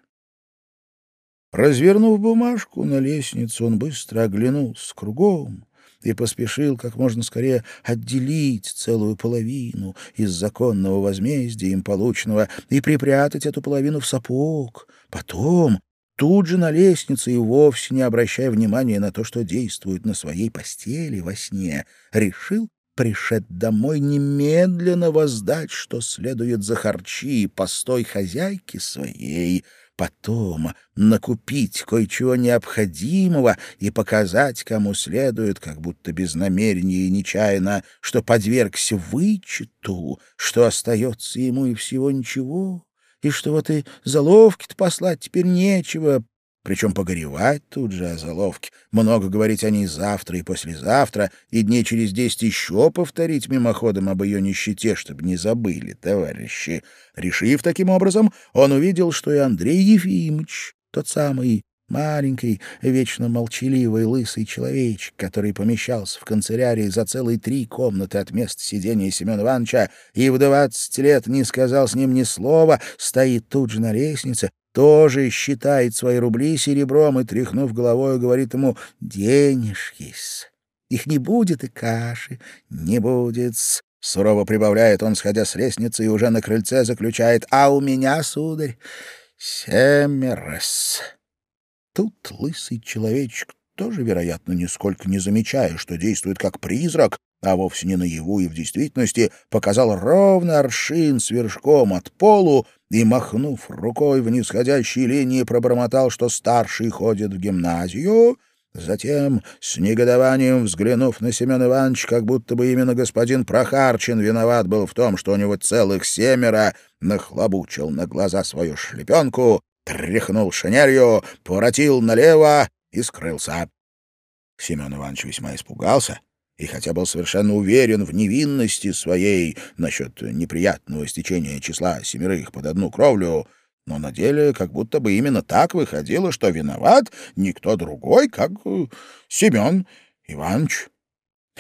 Развернув бумажку на лестницу, он быстро оглянулся кругом и поспешил как можно скорее отделить целую половину из законного возмездия им полученного и припрятать эту половину в сапог. Потом, тут же на лестнице и вовсе не обращая внимания на то, что действует на своей постели во сне, решил пришед домой немедленно воздать, что следует за харчи постой хозяйки своей, потом накупить кое-чего необходимого и показать, кому следует, как будто без намерения и нечаянно, что подвергся вычету, что остается ему и всего ничего, и что вот и заловки-то послать теперь нечего, причем погоревать тут же о заловке, много говорить о ней завтра и послезавтра, и дней через десять еще повторить мимоходом об ее нищете, чтобы не забыли, товарищи. Решив таким образом, он увидел, что и Андрей Ефимович, тот самый маленький, вечно молчаливый лысый человечек, который помещался в канцелярии за целые три комнаты от места сидения Семена Ивановича и в двадцать лет не сказал с ним ни слова, стоит тут же на лестнице, тоже считает свои рубли серебром и, тряхнув головой, говорит ему «денежки-с». Их не будет и каши, не будет -с. Сурово прибавляет он, сходя с лестницы, и уже на крыльце заключает «А у меня, сударь, семерос». Тут лысый человечек тоже, вероятно, нисколько не замечая, что действует как призрак, а вовсе не наяву и в действительности, показал ровно аршин с вершком от полу и, махнув рукой в нисходящей линии, пробормотал, что старший ходит в гимназию, Затем, с негодованием взглянув на Семена Ивановича, как будто бы именно господин Прохарчин виноват был в том, что у него целых семеро, нахлобучил на глаза свою шлепенку, тряхнул шинелью, поворотил налево и скрылся. Семен Иванович весьма испугался и хотя был совершенно уверен в невинности своей насчет неприятного стечения числа семерых под одну кровлю, но на деле как будто бы именно так выходило, что виноват никто другой, как э, Семен Иванович.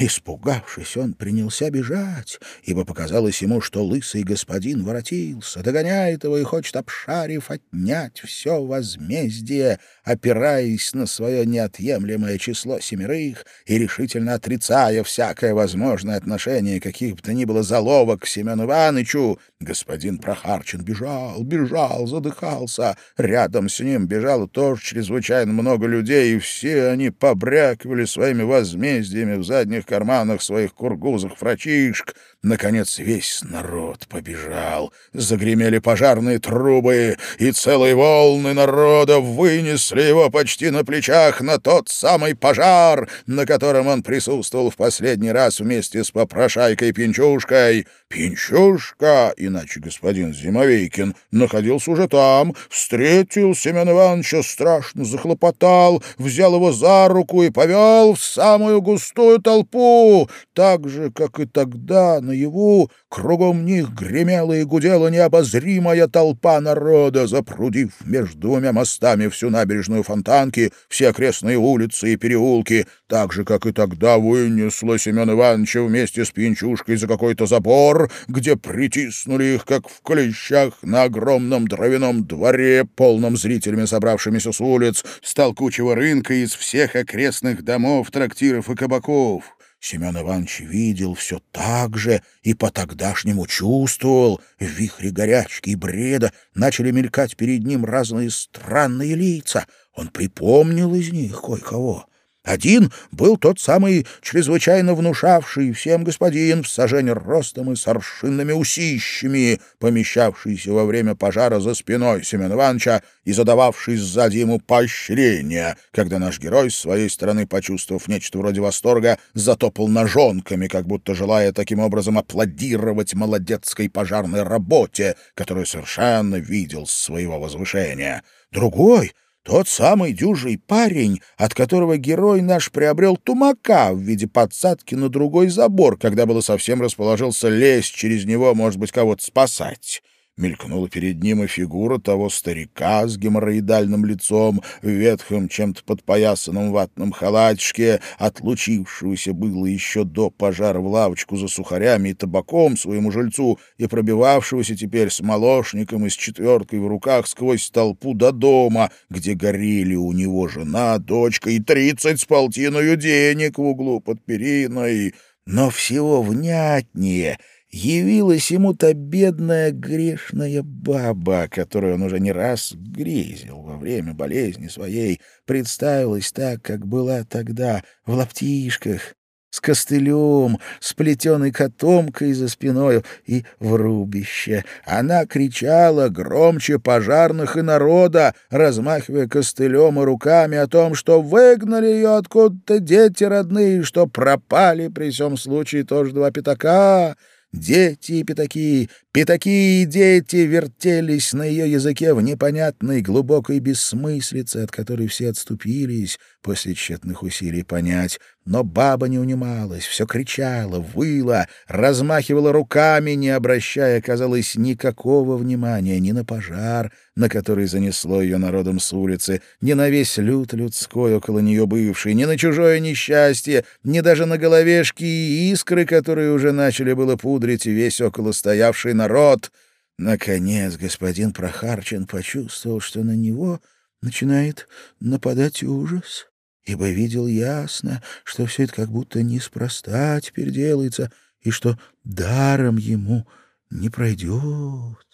Испугавшись, он принялся бежать, ибо показалось ему, что лысый господин воротился, догоняет его и хочет, обшарив, отнять все возмездие, опираясь на свое неотъемлемое число семерых и решительно отрицая всякое возможное отношение каких бы то ни было заловок к Семену Ивановичу. Господин Прохарчин бежал, бежал, задыхался. Рядом с ним бежало тоже чрезвычайно много людей, и все они побрякивали своими возмездиями в задних карманах своих кургузых фрачишек. Наконец весь народ побежал. Загремели пожарные трубы, и целые волны народа вынесли его почти на плечах на тот самый пожар, на котором он присутствовал в последний раз вместе с попрошайкой Пинчушкой. Пинчушка, иначе господин Зимовейкин, находился уже там, встретил Семена Ивановича, страшно захлопотал, взял его за руку и повел в самую густую толпу, так же, как и тогда, наяву, кругом них гремела и гудела необозримая толпа народа, запрудив между двумя мостами всю набережную Фонтанки, все окрестные улицы и переулки, так же, как и тогда вынесла Семен Ивановича вместе с Пинчушкой за какой-то забор, где притиснули их, как в клещах, на огромном дровяном дворе, полном зрителями, собравшимися с улиц, с толкучего рынка из всех окрестных домов, трактиров и кабаков. Семен Иванович видел все так же и по-тогдашнему чувствовал. В вихре горячки и бреда начали мелькать перед ним разные странные лица. Он припомнил из них кое-кого. Один был тот самый чрезвычайно внушавший всем господин в сажень ростом и с аршинными усищами, помещавшийся во время пожара за спиной Семена Ивановича и задававший сзади ему поощрение, когда наш герой с своей стороны, почувствовав нечто вроде восторга, затопал ножонками, как будто желая таким образом аплодировать молодецкой пожарной работе, которую совершенно видел с своего возвышения. Другой — Тот самый дюжий парень, от которого герой наш приобрел тумака в виде подсадки на другой забор, когда было совсем расположился лезть через него, может быть, кого-то спасать. Мелькнула перед ним и фигура того старика с геморроидальным лицом, в ветхом чем-то подпоясанном ватном халатчике, отлучившегося было еще до пожара в лавочку за сухарями и табаком своему жильцу и пробивавшегося теперь с молошником и с четверкой в руках сквозь толпу до дома, где горели у него жена, дочка и тридцать с полтиною денег в углу под периной. Но всего внятнее — явилась ему та бедная грешная баба, которую он уже не раз грезил во время болезни своей, представилась так, как была тогда, в лаптишках, с костылем, с плетеной котомкой за спиною и в рубище. Она кричала громче пожарных и народа, размахивая костылем и руками о том, что выгнали ее откуда-то дети родные, что пропали при всем случае тоже два пятака, Дети и пятаки, пятаки и дети вертелись на ее языке в непонятной глубокой бессмыслице, от которой все отступились после тщетных усилий понять. Но баба не унималась, все кричала, выла, размахивала руками, не обращая, казалось, никакого внимания ни на пожар, на который занесло ее народом с улицы, ни на весь люд людской около нее бывший, ни на чужое несчастье, ни даже на головешки и искры, которые уже начали было пудрить весь около стоявший народ. Наконец господин Прохарчен почувствовал, что на него начинает нападать ужас ибо видел ясно, что все это как будто неспроста теперь делается, и что даром ему не пройдет.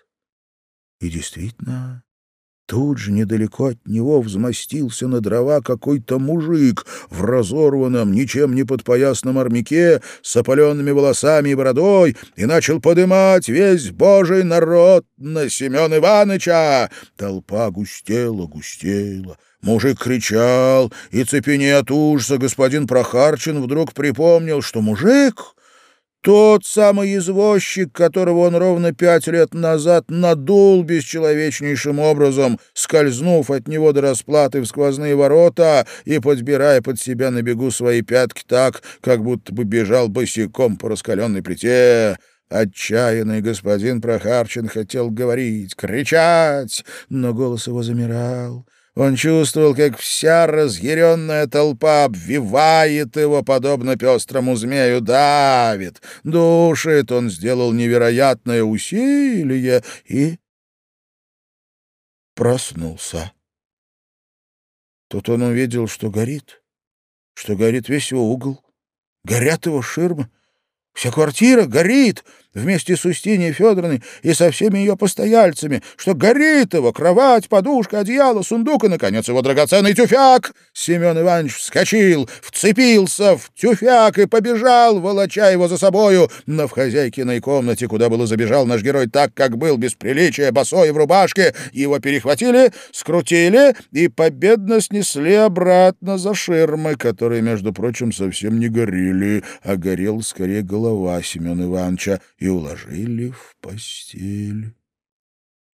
И действительно, Тут же недалеко от него взмостился на дрова какой-то мужик в разорванном, ничем не подпоясном армяке, с опаленными волосами и бородой, и начал подымать весь божий народ на Семен Иваныча. Толпа густела, густела. Мужик кричал, и цепенея от ужаса господин Прохарчин вдруг припомнил, что мужик тот самый извозчик, которого он ровно пять лет назад надул бесчеловечнейшим образом, скользнув от него до расплаты в сквозные ворота и подбирая под себя на бегу свои пятки так, как будто бы бежал босиком по раскаленной плите. Отчаянный господин Прохарчин хотел говорить, кричать, но голос его замирал. Он чувствовал, как вся разъяренная толпа обвивает его, подобно пестрому змею, давит, душит. Он сделал невероятное усилие и проснулся. Тут он увидел, что горит, что горит весь его угол, горят его ширмы, вся квартира горит, вместе с Устиньей Федоровной и со всеми ее постояльцами, что горит его кровать, подушка, одеяло, сундук и, наконец, его драгоценный тюфяк. Семен Иванович вскочил, вцепился в тюфяк и побежал, волоча его за собою. Но в хозяйкиной комнате, куда было забежал наш герой так, как был, без приличия, босой в рубашке, его перехватили, скрутили и победно снесли обратно за ширмы, которые, между прочим, совсем не горели, а горел скорее голова Семена Ивановича, уложили в постель.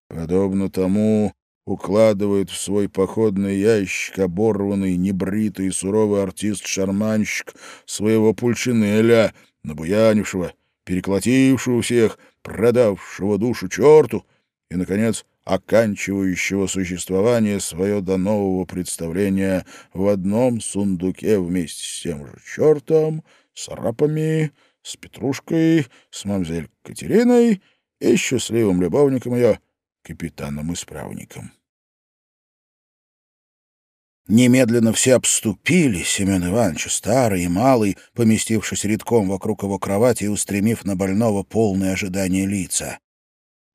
Подобно тому укладывает в свой походный ящик оборванный, небритый и суровый артист-шарманщик своего пульчинеля, набуянившего, переколотившего всех, продавшего душу черту и, наконец, оканчивающего существование свое до нового представления в одном сундуке вместе с тем же чертом, с рапами, с Петрушкой, с мамзель Катериной и счастливым любовником ее, капитаном-исправником. Немедленно все обступили Семен Ивановича, старый и малый, поместившись редком вокруг его кровати и устремив на больного полное ожидание лица.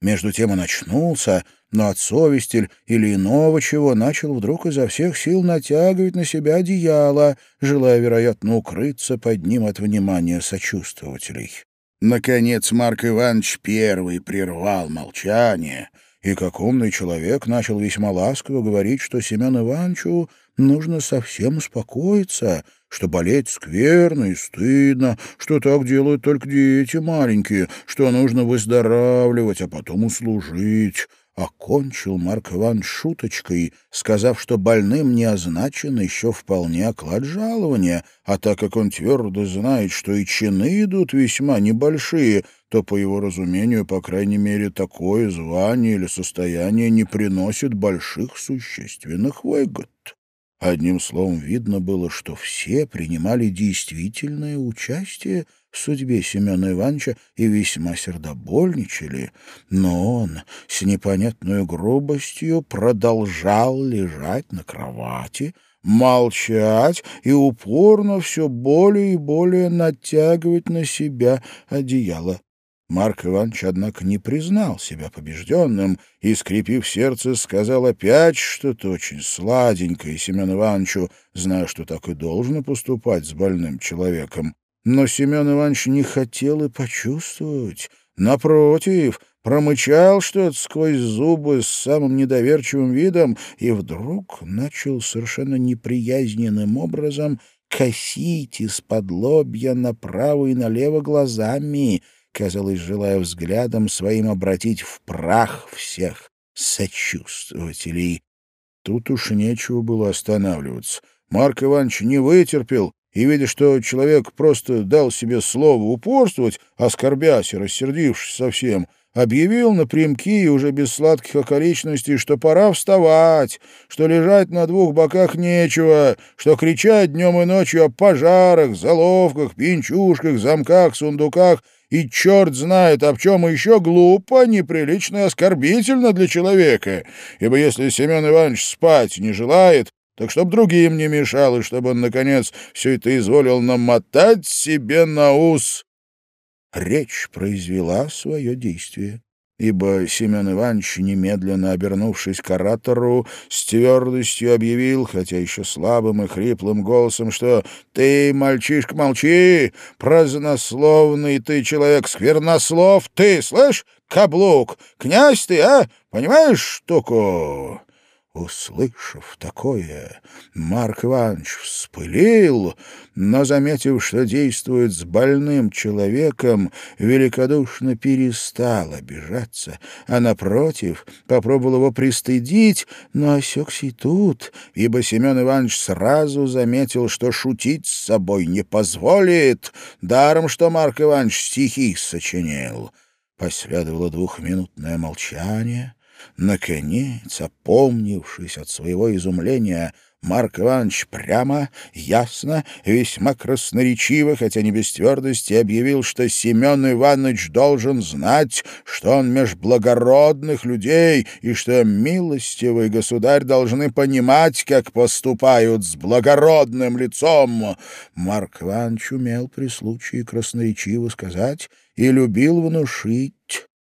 Между тем он очнулся, но от совести или иного чего начал вдруг изо всех сил натягивать на себя одеяло, желая, вероятно, укрыться под ним от внимания сочувствователей. Наконец Марк Иванович первый прервал молчание, и как умный человек начал весьма ласково говорить, что Семен Ивановичу нужно совсем успокоиться, что болеть скверно и стыдно, что так делают только дети маленькие, что нужно выздоравливать, а потом услужить, окончил Марк Иван шуточкой, сказав, что больным не означен еще вполне оклад жалования, а так как он твердо знает, что и чины идут весьма небольшие, то, по его разумению, по крайней мере, такое звание или состояние не приносит больших существенных выгод. Одним словом, видно было, что все принимали действительное участие в судьбе Семена Ивановича и весьма сердобольничали, но он с непонятной грубостью продолжал лежать на кровати, молчать и упорно все более и более натягивать на себя одеяло. Марк Иванович, однако, не признал себя побежденным и, скрипив сердце, сказал опять что-то очень сладенькое Семену Ивановичу, зная, что так и должно поступать с больным человеком. Но Семен Иванович не хотел и почувствовать. Напротив, промычал что-то сквозь зубы с самым недоверчивым видом и вдруг начал совершенно неприязненным образом косить из-под лобья направо и налево глазами — казалось, желая взглядом своим обратить в прах всех сочувствователей. Тут уж нечего было останавливаться. Марк Иванович не вытерпел, и, видя, что человек просто дал себе слово упорствовать, оскорбясь и рассердившись совсем, объявил напрямки и уже без сладких околичностей, что пора вставать, что лежать на двух боках нечего, что кричать днем и ночью о пожарах, заловках, пинчушках, замках, сундуках — и черт знает, об чем еще глупо, неприлично и оскорбительно для человека, ибо если Семен Иванович спать не желает, так чтоб другим не мешал, и чтобы он, наконец, все это изволил намотать себе на ус. Речь произвела свое действие ибо Семен Иванович, немедленно обернувшись к оратору, с твердостью объявил, хотя еще слабым и хриплым голосом, что «Ты, мальчишка, молчи! Празднословный ты человек, сквернослов! Ты, слышь, каблук! Князь ты, а? Понимаешь штуку?» Услышав такое, Марк Иванович вспылил, но, заметив, что действует с больным человеком, великодушно перестал обижаться, а, напротив, попробовал его пристыдить, но осекся и тут, ибо Семен Иванович сразу заметил, что шутить с собой не позволит, даром, что Марк Иванович стихи сочинил. Последовало двухминутное молчание — Наконец, опомнившись от своего изумления, Марк Иванович прямо, ясно, весьма красноречиво, хотя не без твердости, объявил, что Семен Иванович должен знать, что он меж благородных людей и что милостивый государь должны понимать, как поступают с благородным лицом. Марк Иванович умел при случае красноречиво сказать и любил внушить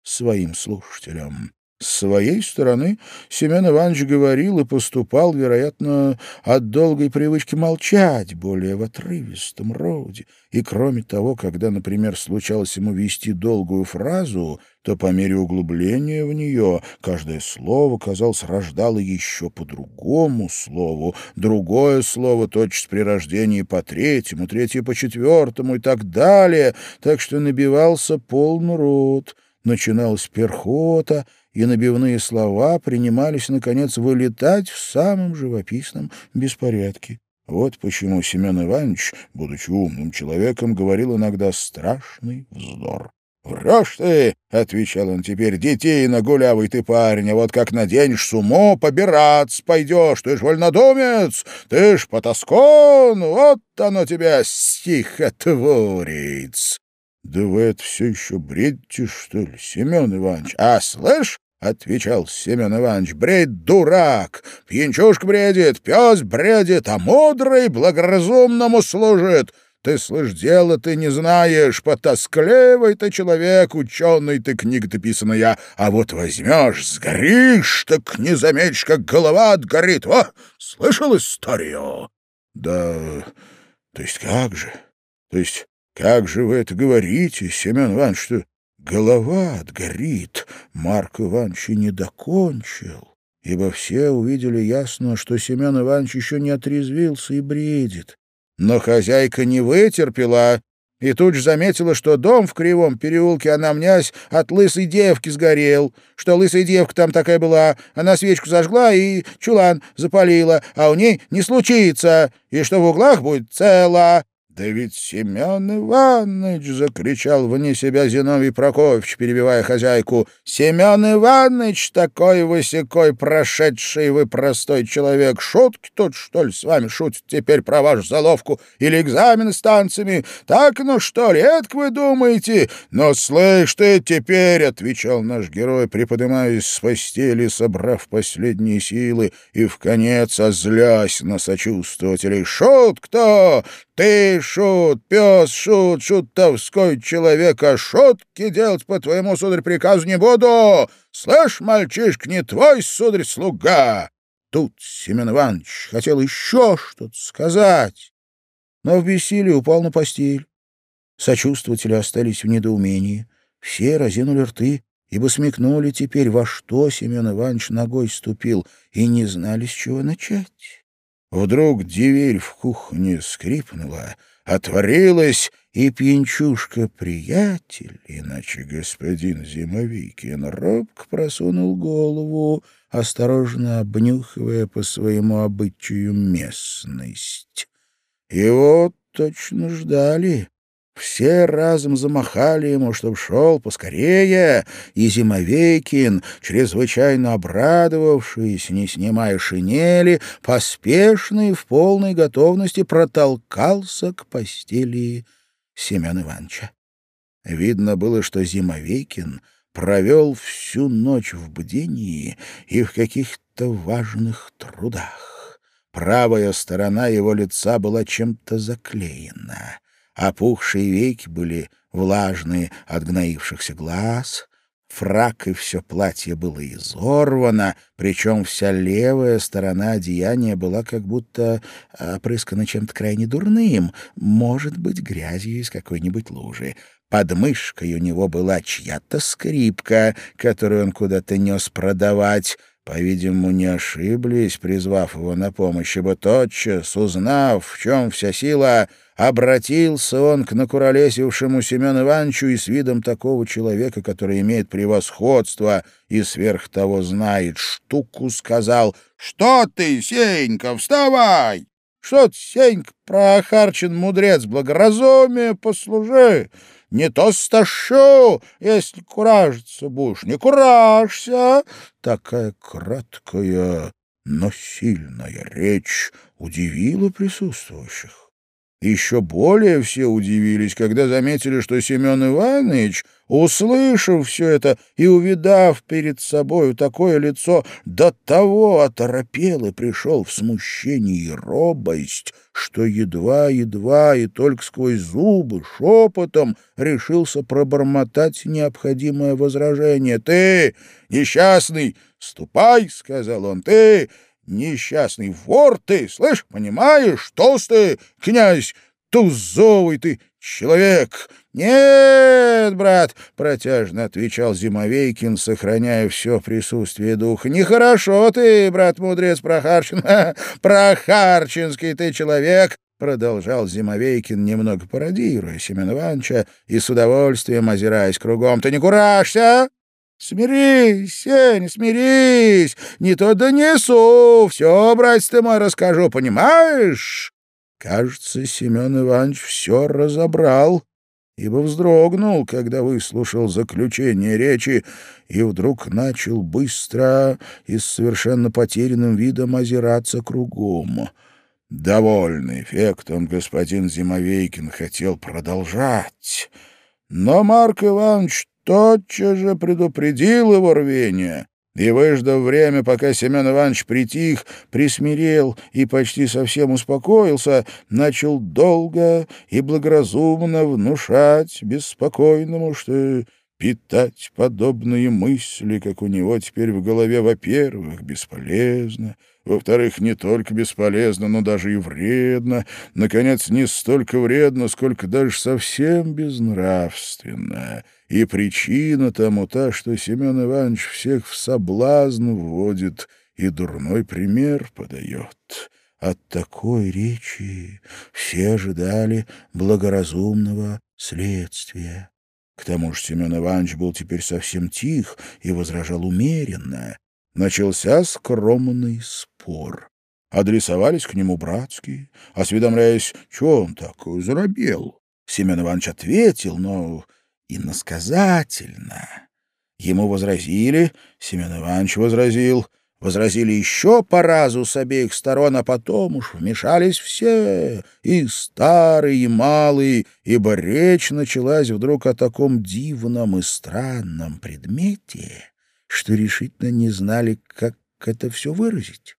своим слушателям. С своей стороны Семен Иванович говорил и поступал, вероятно, от долгой привычки молчать, более в отрывистом роде. И кроме того, когда, например, случалось ему вести долгую фразу, то по мере углубления в нее каждое слово, казалось, рождало еще по другому слову, другое слово тотчас при рождении по третьему, третье по четвертому и так далее, так что набивался полный рот, начиналась перхота — и набивные слова принимались, наконец, вылетать в самом живописном беспорядке. Вот почему Семен Иванович, будучи умным человеком, говорил иногда страшный вздор. «Врешь ты!» — отвечал он теперь. «Детей нагулявый ты, парень, а вот как наденешь суммо, побираться пойдешь. Ты ж вольнодумец, ты ж потаскон, вот оно тебя стихотворец!» «Да вы это все еще бредите, что ли, Семен Иванович? А, слышь, — отвечал Семен Иванович. — Бред дурак, пьянчушка бредит, пес бредит, а мудрый благоразумному служит. Ты, слышь, дело ты не знаешь, потаскливый ты человек, ученый ты, книга-то писаная, а вот возьмешь, сгоришь, так не заметишь, как голова отгорит. О, слышал историю? Да, то есть как же? То есть как же вы это говорите, Семен Иванович, что Голова отгорит. Марк Иванович не докончил, ибо все увидели ясно, что Семен Иванович еще не отрезвился и бредит. Но хозяйка не вытерпела и тут же заметила, что дом в Кривом переулке Анамнясь от лысой девки сгорел, что лысая девка там такая была, она свечку зажгла и чулан запалила, а у ней не случится, и что в углах будет цело. «Да ведь Семен Иванович!» — закричал вне себя Зиновий Прокофьевич, перебивая хозяйку. «Семен Иванович, такой высокой прошедший вы простой человек! Шутки тут, что ли, с вами шутят теперь про вашу заловку или экзамен с танцами? Так, ну что, редко вы думаете? Но слышь ты теперь!» — отвечал наш герой, приподнимаясь с постели, собрав последние силы и, в конец, озлясь на сочувствователей. «Шут кто? Ты шут, пес шут, шутовской человек, а шутки делать по твоему, сударь, приказу не буду. Слышь, мальчишка, не твой, сударь, слуга. Тут Семен Иванович хотел еще что-то сказать, но в бессилии упал на постель. Сочувствователи остались в недоумении. Все разинули рты, ибо смекнули теперь, во что Семен Иванович ногой ступил, и не знали, с чего начать. Вдруг дверь в кухне скрипнула, отворилась, и пьянчушка-приятель, иначе господин Зимовикин, робко просунул голову, осторожно обнюхивая по своему обычаю местность. Его точно ждали. Все разом замахали ему, чтоб шел поскорее, и Зимовейкин, чрезвычайно обрадовавшись, не снимая шинели, поспешно и в полной готовности протолкался к постели Семена Ивановича. Видно было, что Зимовейкин провел всю ночь в бдении и в каких-то важных трудах. Правая сторона его лица была чем-то заклеена. Опухшие веки были влажные от гноившихся глаз, фрак и все платье было изорвано, причем вся левая сторона одеяния была как будто опрыскана чем-то крайне дурным, может быть, грязью из какой-нибудь лужи. Под мышкой у него была чья-то скрипка, которую он куда-то нес продавать, по-видимому, не ошиблись, призвав его на помощь, ибо тотчас, узнав, в чем вся сила, обратился он к накуролесившему Семену Ивановичу и с видом такого человека, который имеет превосходство и сверх того знает штуку, сказал «Что ты, Сенька, вставай! Что ты, Сенька, прохарчен мудрец, благоразумие послужи!» Не то стащу, если куражиться будешь. Не куражься. Такая краткая, но сильная речь удивила присутствующих. Еще более все удивились, когда заметили, что Семен Иванович, услышав все это и увидав перед собою такое лицо, до того оторопел и пришел в смущение и робость, что едва-едва и только сквозь зубы шепотом решился пробормотать необходимое возражение. «Ты, несчастный, ступай!» — сказал он. «Ты, несчастный вор ты, слышь, понимаешь, толстый князь, тузовый ты человек. Нет, брат, протяжно отвечал Зимовейкин, сохраняя все присутствие духа. Нехорошо ты, брат-мудрец Прохарчин, Прохарчинский ты человек, продолжал Зимовейкин, немного пародируя Семена Ивановича и с удовольствием озираясь кругом. Ты не куражься? Смирись, Сень, смирись, не то донесу, все, братец ты мой, расскажу, понимаешь? Кажется, Семен Иванович все разобрал, ибо вздрогнул, когда выслушал заключение речи, и вдруг начал быстро и с совершенно потерянным видом озираться кругом. Довольный эффектом господин Зимовейкин хотел продолжать, но Марк Иванович тотчас же предупредил его рвение и, выждав время, пока Семен Иванович притих, присмирел и почти совсем успокоился, начал долго и благоразумно внушать беспокойному, что питать подобные мысли, как у него теперь в голове, во-первых, бесполезно, во-вторых, не только бесполезно, но даже и вредно, наконец, не столько вредно, сколько даже совсем безнравственно. И причина тому та, что Семен Иванович всех в соблазн вводит и дурной пример подает. От такой речи все ожидали благоразумного следствия. К тому же Семен Иванович был теперь совсем тих и возражал умеренно. Начался скромный спор. Адресовались к нему братские, осведомляясь, что он так заробел. Семен Иванович ответил, но иносказательно. Ему возразили, Семен Иванович возразил, возразили еще по разу с обеих сторон, а потом уж вмешались все, и старые, и малые, ибо речь началась вдруг о таком дивном и странном предмете, что решительно не знали, как это все выразить.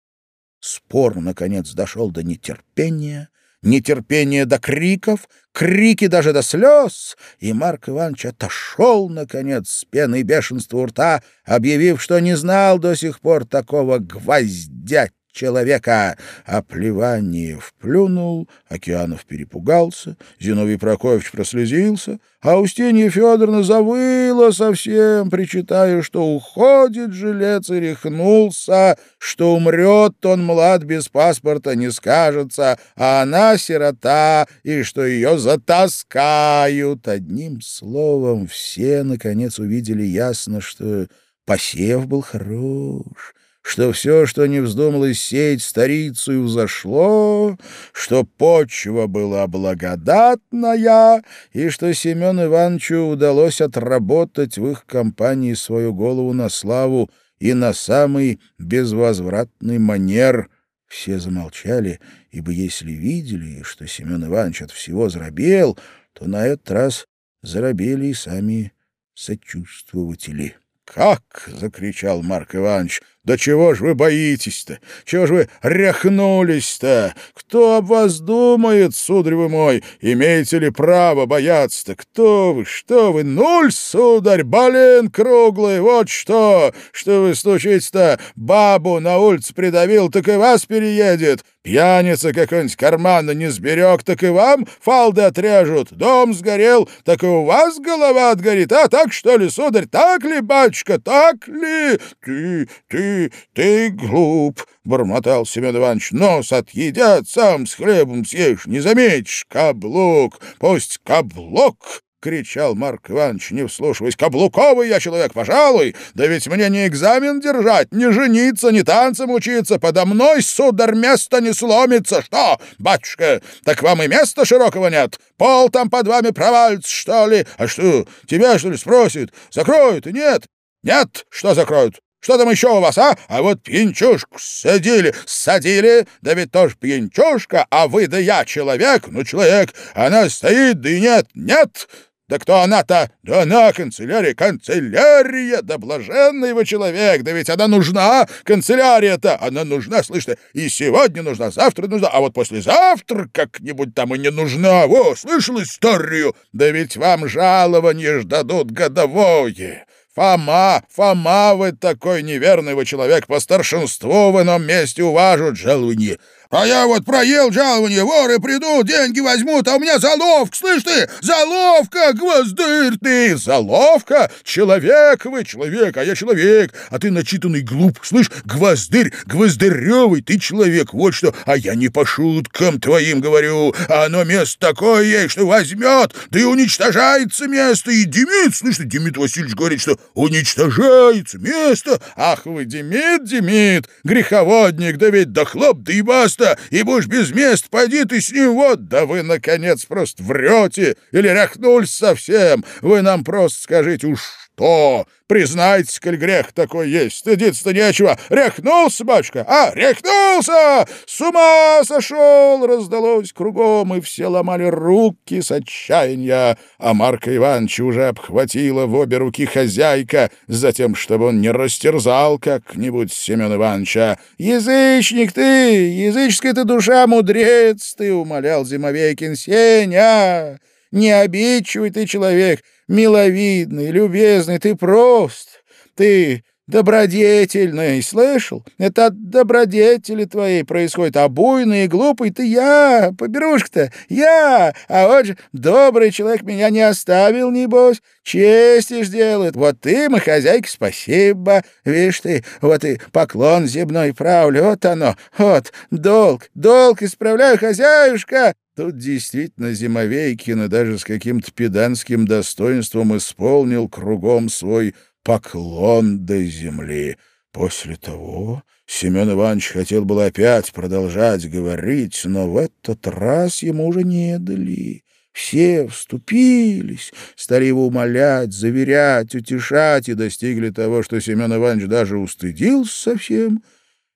Спор, наконец, дошел до нетерпения, нетерпение до криков, крики даже до слез, и Марк Иванович отошел, наконец, с пеной бешенства у рта, объявив, что не знал до сих пор такого гвоздя человека. А Плеваниев плюнул, Океанов перепугался, Зиновий Прокофьевич прослезился, а Устинья Федоровна завыла совсем, причитая, что уходит жилец и рехнулся, что умрет он млад без паспорта не скажется, а она сирота, и что ее затаскают. Одним словом, все, наконец, увидели ясно, что посев был хорош, что все, что не вздумалось сеять старицу, взошло, что почва была благодатная, и что Семен Ивановичу удалось отработать в их компании свою голову на славу и на самый безвозвратный манер. Все замолчали, ибо если видели, что Семен Иванович от всего заробел, то на этот раз заробели и сами сочувствователи. «Как?» — закричал Марк Иванович. «Да чего ж вы боитесь-то? Чего ж вы ряхнулись-то? Кто об вас думает, сударь вы мой? Имеете ли право бояться-то? Кто вы? Что вы? Нуль, сударь, блин круглый, вот что! Что вы стучите-то? Бабу на улице придавил, так и вас переедет. Пьяница какой-нибудь кармана не сберег, так и вам фалды отрежут. Дом сгорел, так и у вас голова отгорит. А так что ли, сударь, так ли, батюшка, так ли? Ты, ты, ты глуп, — бормотал Семен Иванович. Нос отъедят, сам с хлебом съешь, не заметишь. Каблук, пусть каблук — кричал Марк Иванович, не вслушиваясь. «Каблуковый я человек, пожалуй! Да ведь мне не экзамен держать, не жениться, не танцем учиться. Подо мной, сударь, место не сломится. Что, батюшка, так вам и места широкого нет? Пол там под вами провалится, что ли? А что, тебя, что ли, спросят? Закроют и нет? Нет? Что закроют? Что там еще у вас, а? А вот пьянчушку садили. Садили, да ведь тоже пьянчушка, а вы да я человек, ну человек. Она стоит, да и нет, нет. Да кто она-то? Да она канцелярия, канцелярия, да блаженный вы человек, да ведь она нужна, канцелярия-то, она нужна, слышите, и сегодня нужна, завтра нужна, а вот послезавтра как-нибудь там и не нужна. Во, слышал историю? Да ведь вам жалование ж дадут годовое. Фома, Фома, вы такой неверный вы человек, по старшинству в ином месте уважат жалунье. А я вот проел жалование, воры придут, деньги возьмут, а у меня заловка, слышь ты, заловка, гвоздырь ты, заловка, человек вы, человек, а я человек, а ты начитанный глуп, слышь, гвоздырь, гвоздыревый, ты человек, вот что, а я не по шуткам твоим говорю, а оно место такое есть, что возьмет, да и уничтожается место, и Демид, слышь, Демид Васильевич говорит, что уничтожается место, ах вы, Демид, Демид, греховодник, да ведь да хлоп, да и бас, места, и будешь без мест, пойди ты с ним, вот, да вы, наконец, просто врете или ряхнулись совсем, вы нам просто скажите уж что, признайтесь, коль грех такой есть, стыдиться-то нечего, ряхнулся, батюшка, а, ряхнулся, с ума сошел, раздалось кругом, и все ломали руки с отчаяния, а Марка Ивановича уже обхватила в обе руки хозяйка, затем, чтобы он не растерзал как-нибудь Семен Ивановича. «Язычник ты, языческая ты душа, мудрец ты!» — умолял Зимовейкин Сеня. «Не обидчивый ты человек!» миловидный, любезный, ты прост, ты добродетельный, слышал? Это от добродетели твоей происходит, а буйный и глупый ты я, поберушка-то, я, а вот же добрый человек меня не оставил, небось, ж делает, вот ты, мы хозяйка, спасибо, видишь ты, вот и поклон земной правлю, вот оно, вот, долг, долг исправляю, хозяюшка, Тут действительно Зимовейкин и даже с каким-то педанским достоинством исполнил кругом свой поклон до земли. После того Семен Иванович хотел было опять продолжать говорить, но в этот раз ему уже не дали. Все вступились, стали его умолять, заверять, утешать и достигли того, что Семен Иванович даже устыдился совсем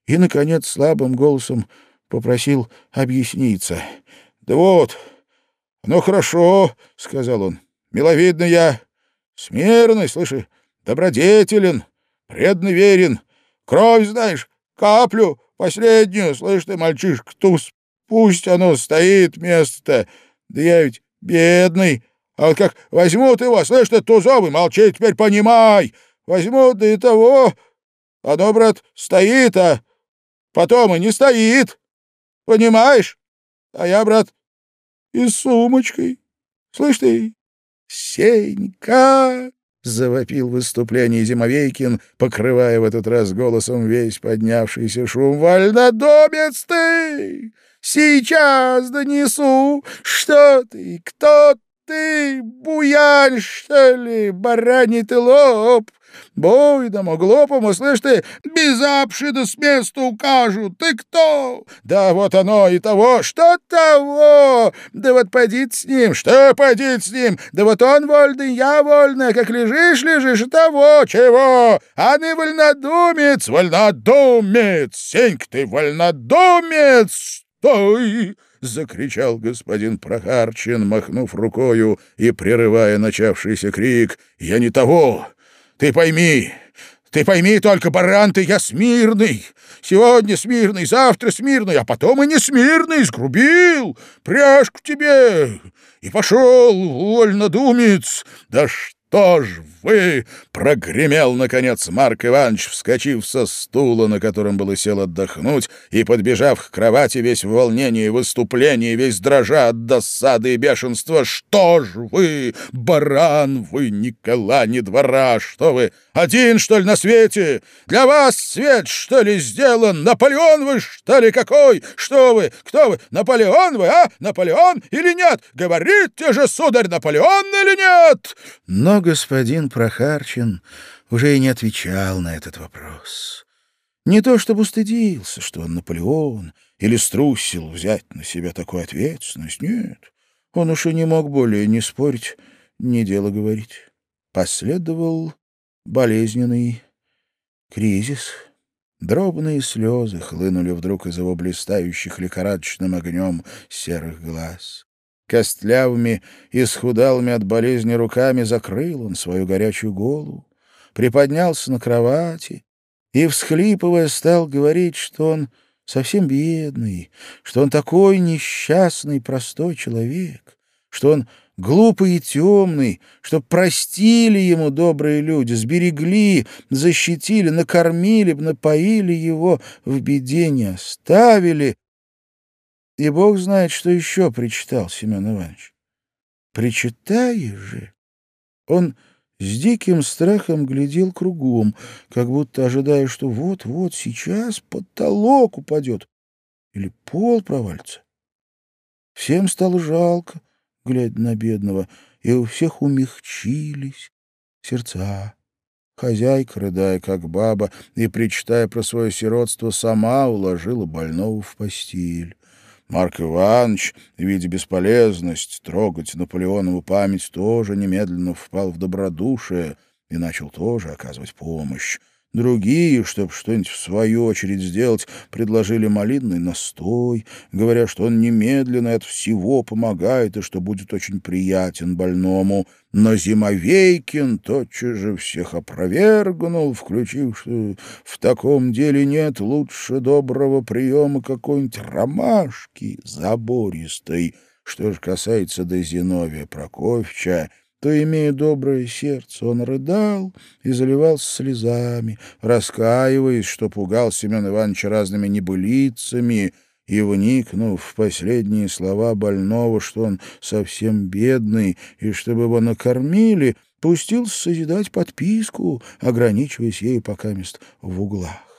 и, наконец, слабым голосом попросил объясниться. — Да вот, ну хорошо, — сказал он, — миловидный я, смирный, слышишь, добродетелен, преданно верен, кровь, знаешь, каплю последнюю, слышь ты, мальчишка, туз, пусть оно стоит место-то, да я ведь бедный, а вот как возьмут его, слышь ты, тузовый, молчи, теперь понимай, возьмут, да и того, оно, брат, стоит, а потом и не стоит, понимаешь? А я, брат, и с сумочкой, слышь ты, Сенька!» — завопил в выступлении Зимовейкин, покрывая в этот раз голосом весь поднявшийся шум. «Вольнодомец ты! Сейчас донесу! Что ты? Кто ты? Буянь, что ли? Бараний ты лоб! Бойдому, глупому, слышь ты, без апшида с места укажут. Ты кто? Да вот оно и того. Что того? Да вот поди с ним. Что поди с ним? Да вот он вольный, я вольная. Как лежишь, лежишь, и того. Чего? А ты вольнодумец, вольнодумец. Сеньк ты вольнодумец. Стой! — закричал господин Прохарчин, махнув рукою и прерывая начавшийся крик. «Я не того! Ты пойми, ты пойми только, баран ты, я смирный. Сегодня смирный, завтра смирный, а потом и не смирный, сгрубил. Пряжку тебе и пошел, вольнодумец. Да что «Что ж вы?» — прогремел, наконец, Марк Иванович, вскочив со стула, на котором было сел отдохнуть, и, подбежав к кровати, весь в волнении и выступлении, весь дрожа от досады и бешенства. «Что ж вы, баран вы, Никола, не двора, что вы, один, что ли, на свете? Для вас свет, что ли, сделан? Наполеон вы, что ли, какой? Что вы, кто вы, Наполеон вы, а? Наполеон или нет? Говорите же, сударь, Наполеон или нет?» Но господин Прохарчин уже и не отвечал на этот вопрос. Не то чтобы устыдился, что он Наполеон, или струсил взять на себя такую ответственность, нет. Он уж и не мог более ни спорить, ни дело говорить. Последовал болезненный кризис. Дробные слезы хлынули вдруг из его блистающих лихорадочным огнем серых глаз. Костлявыми и схудалыми от болезни руками закрыл он свою горячую голову, приподнялся на кровати и, всхлипывая, стал говорить, что он совсем бедный, что он такой несчастный простой человек, что он глупый и темный, что простили ему добрые люди, сберегли, защитили, накормили, напоили его, в беде не оставили, и Бог знает, что еще причитал Семен Иванович. Причитая же, он с диким страхом глядел кругом, как будто ожидая, что вот-вот сейчас потолок упадет или пол провалится. Всем стало жалко, глядя на бедного, и у всех умягчились сердца. Хозяйка, рыдая как баба и причитая про свое сиротство, сама уложила больного в постель. Марк Иванович, видя бесполезность трогать Наполеонову память, тоже немедленно впал в добродушие и начал тоже оказывать помощь. Другие, чтобы что-нибудь в свою очередь сделать, предложили малинный настой, говоря, что он немедленно от всего помогает и что будет очень приятен больному. Но Зимовейкин тотчас же всех опровергнул, включив, что в таком деле нет лучше доброго приема какой-нибудь ромашки забористой. Что же касается до Зиновия Прокофьевича, то, имея доброе сердце, он рыдал и заливался слезами, раскаиваясь, что пугал Семен Ивановича разными небылицами, и, вникнув в последние слова больного, что он совсем бедный, и чтобы его накормили, пустился созидать подписку, ограничиваясь ею пока мест в углах.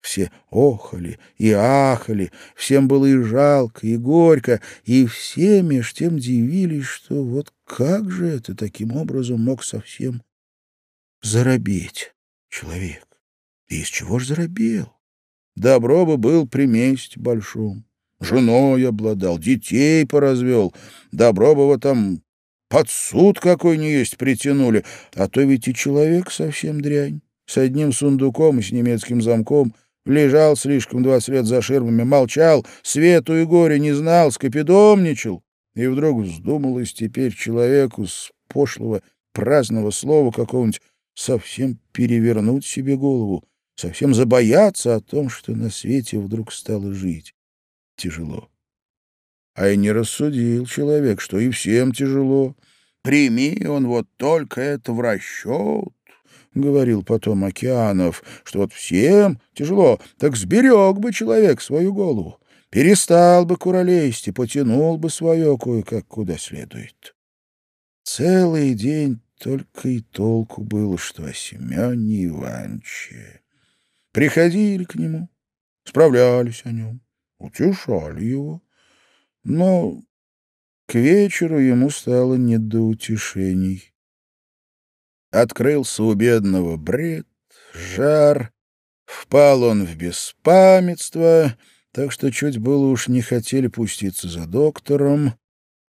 Все охали и ахали, всем было и жалко, и горько, и все меж тем дивились, что вот как же это таким образом мог совсем заробеть человек? И из чего ж заробел? Добро бы был при месте большом. Женой обладал, детей поразвел. Добро бы его там под суд какой ни есть притянули. А то ведь и человек совсем дрянь. С одним сундуком и с немецким замком лежал слишком двадцать лет за ширмами, молчал, свету и горе не знал, скопидомничал. И вдруг вздумалось теперь человеку с пошлого праздного слова какого-нибудь совсем перевернуть себе голову, совсем забояться о том, что на свете вдруг стало жить тяжело. А и не рассудил человек, что и всем тяжело. Прими он вот только это в расчет, — говорил потом Океанов, — что вот всем тяжело, так сберег бы человек свою голову, перестал бы куролезть и потянул бы свое кое-как куда следует. Целый день только и толку было, что о Семене Ивановиче. Приходили к нему, справлялись о нем, утешали его. Но к вечеру ему стало не до утешений. Открылся у бедного бред, жар, впал он в беспамятство, так что чуть было уж не хотели пуститься за доктором.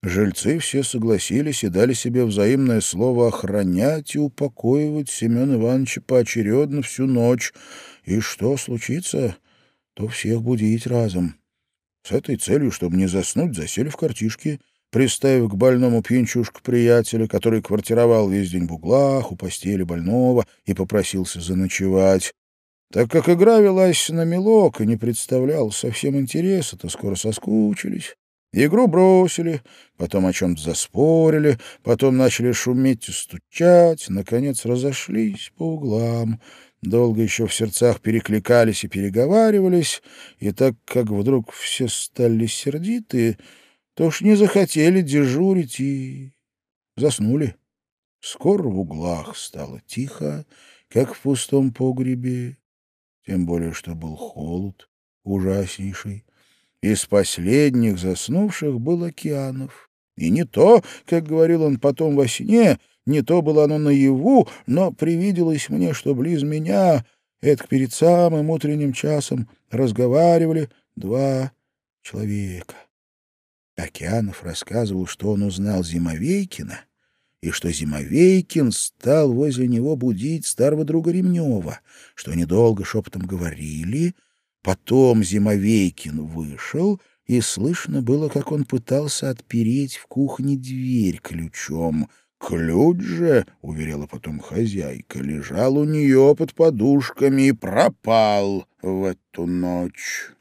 Жильцы все согласились и дали себе взаимное слово охранять и упокоивать Семена Ивановича поочередно всю ночь. И что случится, то всех будить разом. С этой целью, чтобы не заснуть, засели в картишке, приставив к больному пьянчушку приятеля, который квартировал весь день в углах, у постели больного, и попросился заночевать. Так как игра велась на мелок и не представлял совсем интереса, то скоро соскучились. Игру бросили, потом о чем-то заспорили, потом начали шуметь и стучать, наконец разошлись по углам — долго еще в сердцах перекликались и переговаривались, и так как вдруг все стали сердиты, то уж не захотели дежурить и заснули. Скоро в углах стало тихо, как в пустом погребе, тем более что был холод ужаснейший. Из последних заснувших был Океанов. И не то, как говорил он потом во сне, — не то было оно наяву, но привиделось мне, что близ меня, это перед самым утренним часом, разговаривали два человека. Океанов рассказывал, что он узнал Зимовейкина, и что Зимовейкин стал возле него будить старого друга Ремнева, что они долго шепотом говорили. Потом Зимовейкин вышел, и слышно было, как он пытался отпереть в кухне дверь ключом — Ключ же, — уверяла потом хозяйка, — лежал у нее под подушками и пропал в эту ночь.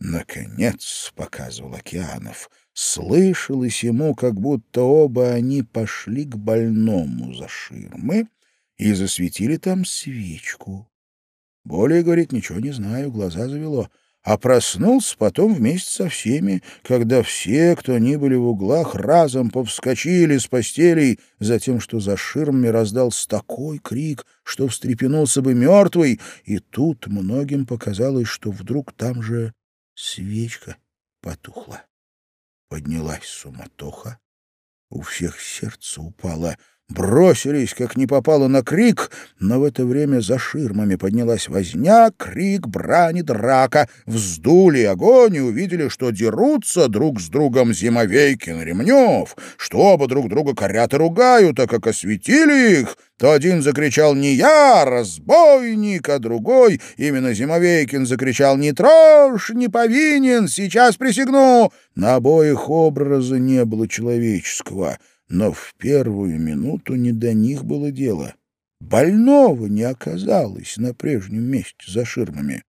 Наконец, — показывал Океанов, — слышалось ему, как будто оба они пошли к больному за ширмы и засветили там свечку. Более, говорит, ничего не знаю, глаза завело а проснулся потом вместе со всеми, когда все, кто ни были в углах, разом повскочили с постелей, за тем, что за ширмами раздался такой крик, что встрепенулся бы мертвый, и тут многим показалось, что вдруг там же свечка потухла. Поднялась суматоха, у всех сердце упало — бросились, как не попало на крик, но в это время за ширмами поднялась возня, крик, брани, драка. Вздули огонь и увидели, что дерутся друг с другом Зимовейкин Ремнев, что оба друг друга корят и ругают, а как осветили их, то один закричал «Не я, разбойник!», а другой, именно Зимовейкин, закричал «Не трожь, не повинен, сейчас присягну!». На обоих образа не было человеческого — но в первую минуту не до них было дело. Больного не оказалось на прежнем месте за ширмами.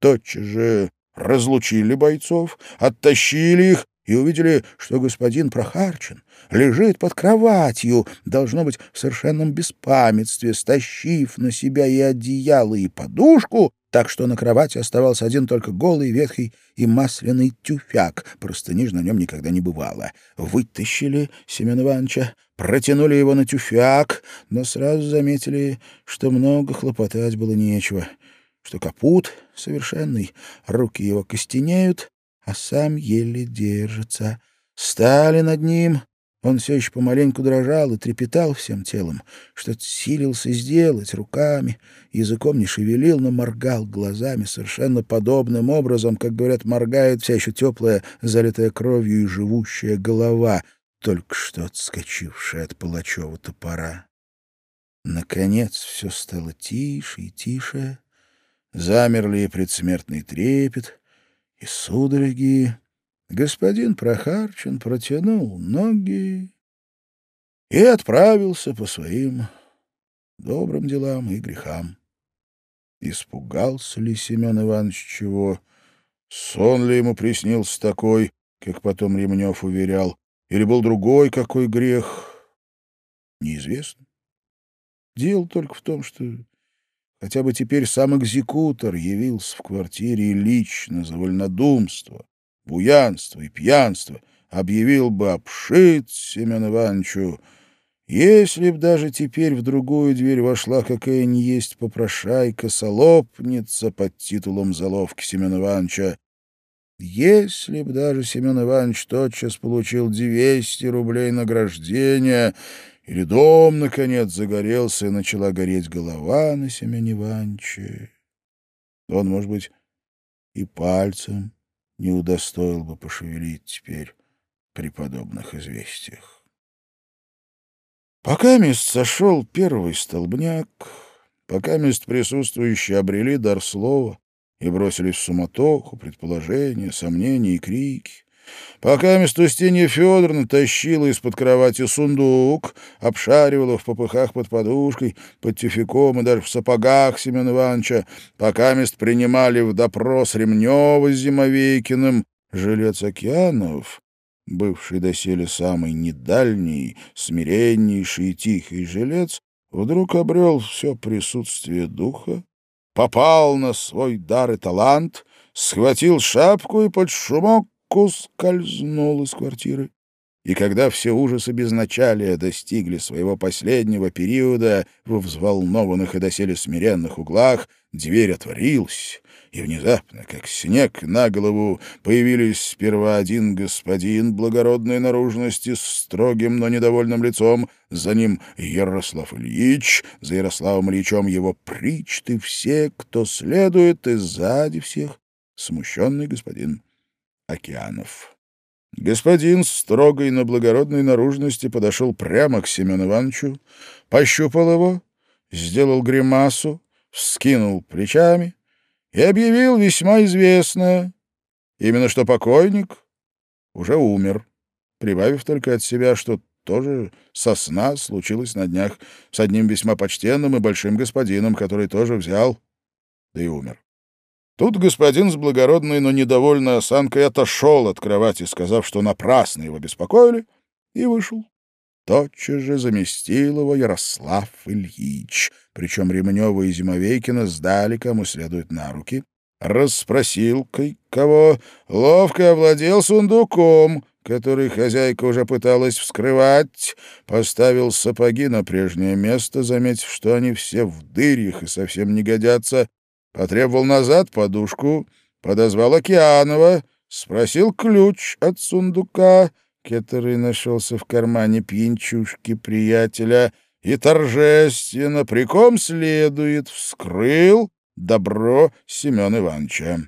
Тотчас же разлучили бойцов, оттащили их и увидели, что господин Прохарчин лежит под кроватью, должно быть, в совершенном беспамятстве, стащив на себя и одеяло, и подушку, так что на кровати оставался один только голый, ветхий и масляный тюфяк, простыниж на нем никогда не бывало. Вытащили Семена Ивановича, протянули его на тюфяк, но сразу заметили, что много хлопотать было нечего. что капут совершенный, руки его костенеют, а сам еле держится. Стали над ним, он все еще помаленьку дрожал и трепетал всем телом, что-то силился сделать руками, языком не шевелил, но моргал глазами совершенно подобным образом, как, говорят, моргает вся еще теплая, залитая кровью и живущая голова, только что отскочившая от палачева топора. Наконец все стало тише и тише, замерли предсмертный трепет, и судороги, господин Прохарчин протянул ноги и отправился по своим добрым делам и грехам. Испугался ли Семен Иванович чего? Сон ли ему приснился такой, как потом Ремнев уверял, или был другой какой грех? Неизвестно. Дело только в том, что хотя бы теперь сам экзекутор явился в квартире лично за вольнодумство, буянство и пьянство, объявил бы обшит Семен Ивановичу, если б даже теперь в другую дверь вошла какая ни есть попрошайка-солопница под титулом заловки Семена Ивановича, если б даже Семен Иванович тотчас получил 200 рублей награждения, или дом, наконец, загорелся, и начала гореть голова на Семене Ивановиче, он, может быть, и пальцем не удостоил бы пошевелить теперь при подобных известиях. Пока мест сошел первый столбняк, пока мест присутствующие обрели дар слова и бросились в суматоху, предположения, сомнения и крики, Пока Местустинья Федоровна тащила из-под кровати сундук, обшаривала в попыхах под подушкой, под тюфяком и даже в сапогах Семена Ивановича, пока мест принимали в допрос Ремнева с Зимовейкиным, жилец Океанов, бывший доселе самый недальний, смиреннейший и тихий жилец, вдруг обрел все присутствие духа, попал на свой дар и талант, схватил шапку и под шумок легко скользнул из квартиры. И когда все ужасы безначалия достигли своего последнего периода во взволнованных и доселе смиренных углах, дверь отворилась, и внезапно, как снег на голову, появились сперва один господин благородной наружности с строгим, но недовольным лицом, за ним Ярослав Ильич, за Ярославом Ильичом его причты все, кто следует, и сзади всех смущенный господин океанов. Господин строгой на благородной наружности подошел прямо к Семену Ивановичу, пощупал его, сделал гримасу, вскинул плечами и объявил весьма известное, именно что покойник уже умер, прибавив только от себя, что тоже сосна случилось на днях с одним весьма почтенным и большим господином, который тоже взял, да и умер. Тут господин с благородной, но недовольной осанкой отошел от кровати, сказав, что напрасно его беспокоили, и вышел. Тотчас же заместил его Ярослав Ильич, причем Ремнева и Зимовейкина сдали, кому следует на руки. Расспросил кого, ловко овладел сундуком, который хозяйка уже пыталась вскрывать, поставил сапоги на прежнее место, заметив, что они все в дырях и совсем не годятся, Потребовал назад подушку, подозвал Океанова, спросил ключ от сундука, который нашелся в кармане пьянчушки приятеля, и торжественно, при ком следует, вскрыл добро Семена Ивановича.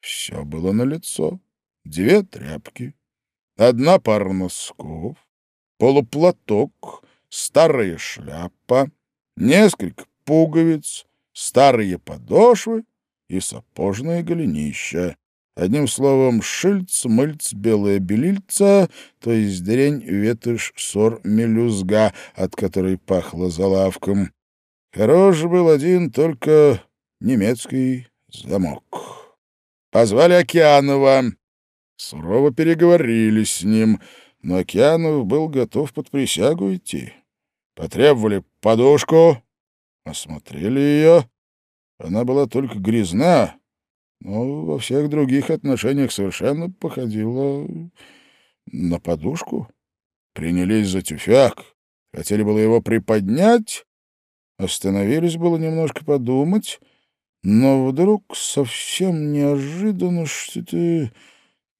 Все было налицо. Две тряпки, одна пара носков, полуплаток, старая шляпа, несколько пуговиц, старые подошвы и сапожные голенища. Одним словом, шильц, мыльц, белая белильца, то есть дрень, ветошь, сор, мелюзга, от которой пахло залавком. Хорош был один только немецкий замок. Позвали Океанова. Сурово переговорили с ним, но Океанов был готов под присягу идти. Потребовали подушку, Осмотрели ее. Она была только грязна, но во всех других отношениях совершенно походила на подушку. Принялись за тюфяк. Хотели было его приподнять. Остановились было немножко подумать. но вдруг совсем неожиданно что-то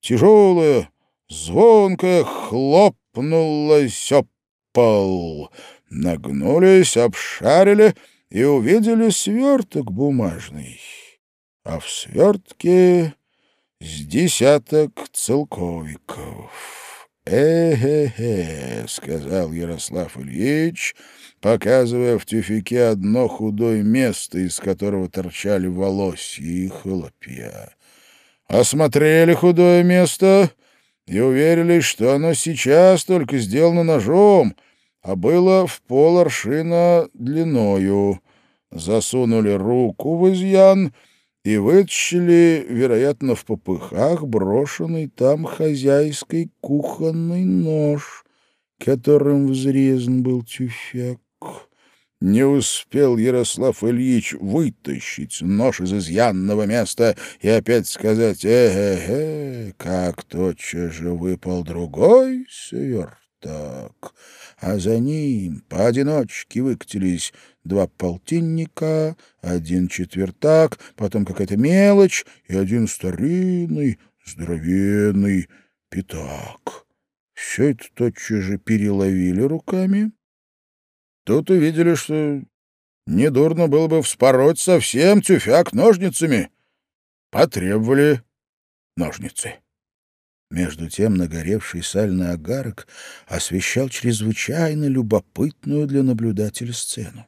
тяжелое, звонкое хлопнулось об пол. Нагнулись, обшарили и увидели сверток бумажный. А в свертке с десяток целковиков. «Э-э-э», — сказал Ярослав Ильич, показывая в тюфике одно худое место, из которого торчали волосья и хлопья. Осмотрели худое место и уверились, что оно сейчас только сделано ножом, а было в пол аршина длиною. Засунули руку в изъян — и вытащили, вероятно, в попыхах брошенный там хозяйский кухонный нож, которым взрезан был тюфяк. Не успел Ярослав Ильич вытащить нож из изъянного места и опять сказать «Э-э-э», как тотчас же выпал другой сверток, а за ним поодиночке выкатились два полтинника, один четвертак, потом какая-то мелочь и один старинный, здоровенный пятак. Все это тотчас же переловили руками. Тут увидели, что недурно было бы вспороть совсем тюфяк ножницами. Потребовали ножницы. Между тем нагоревший сальный агарок освещал чрезвычайно любопытную для наблюдателя сцену.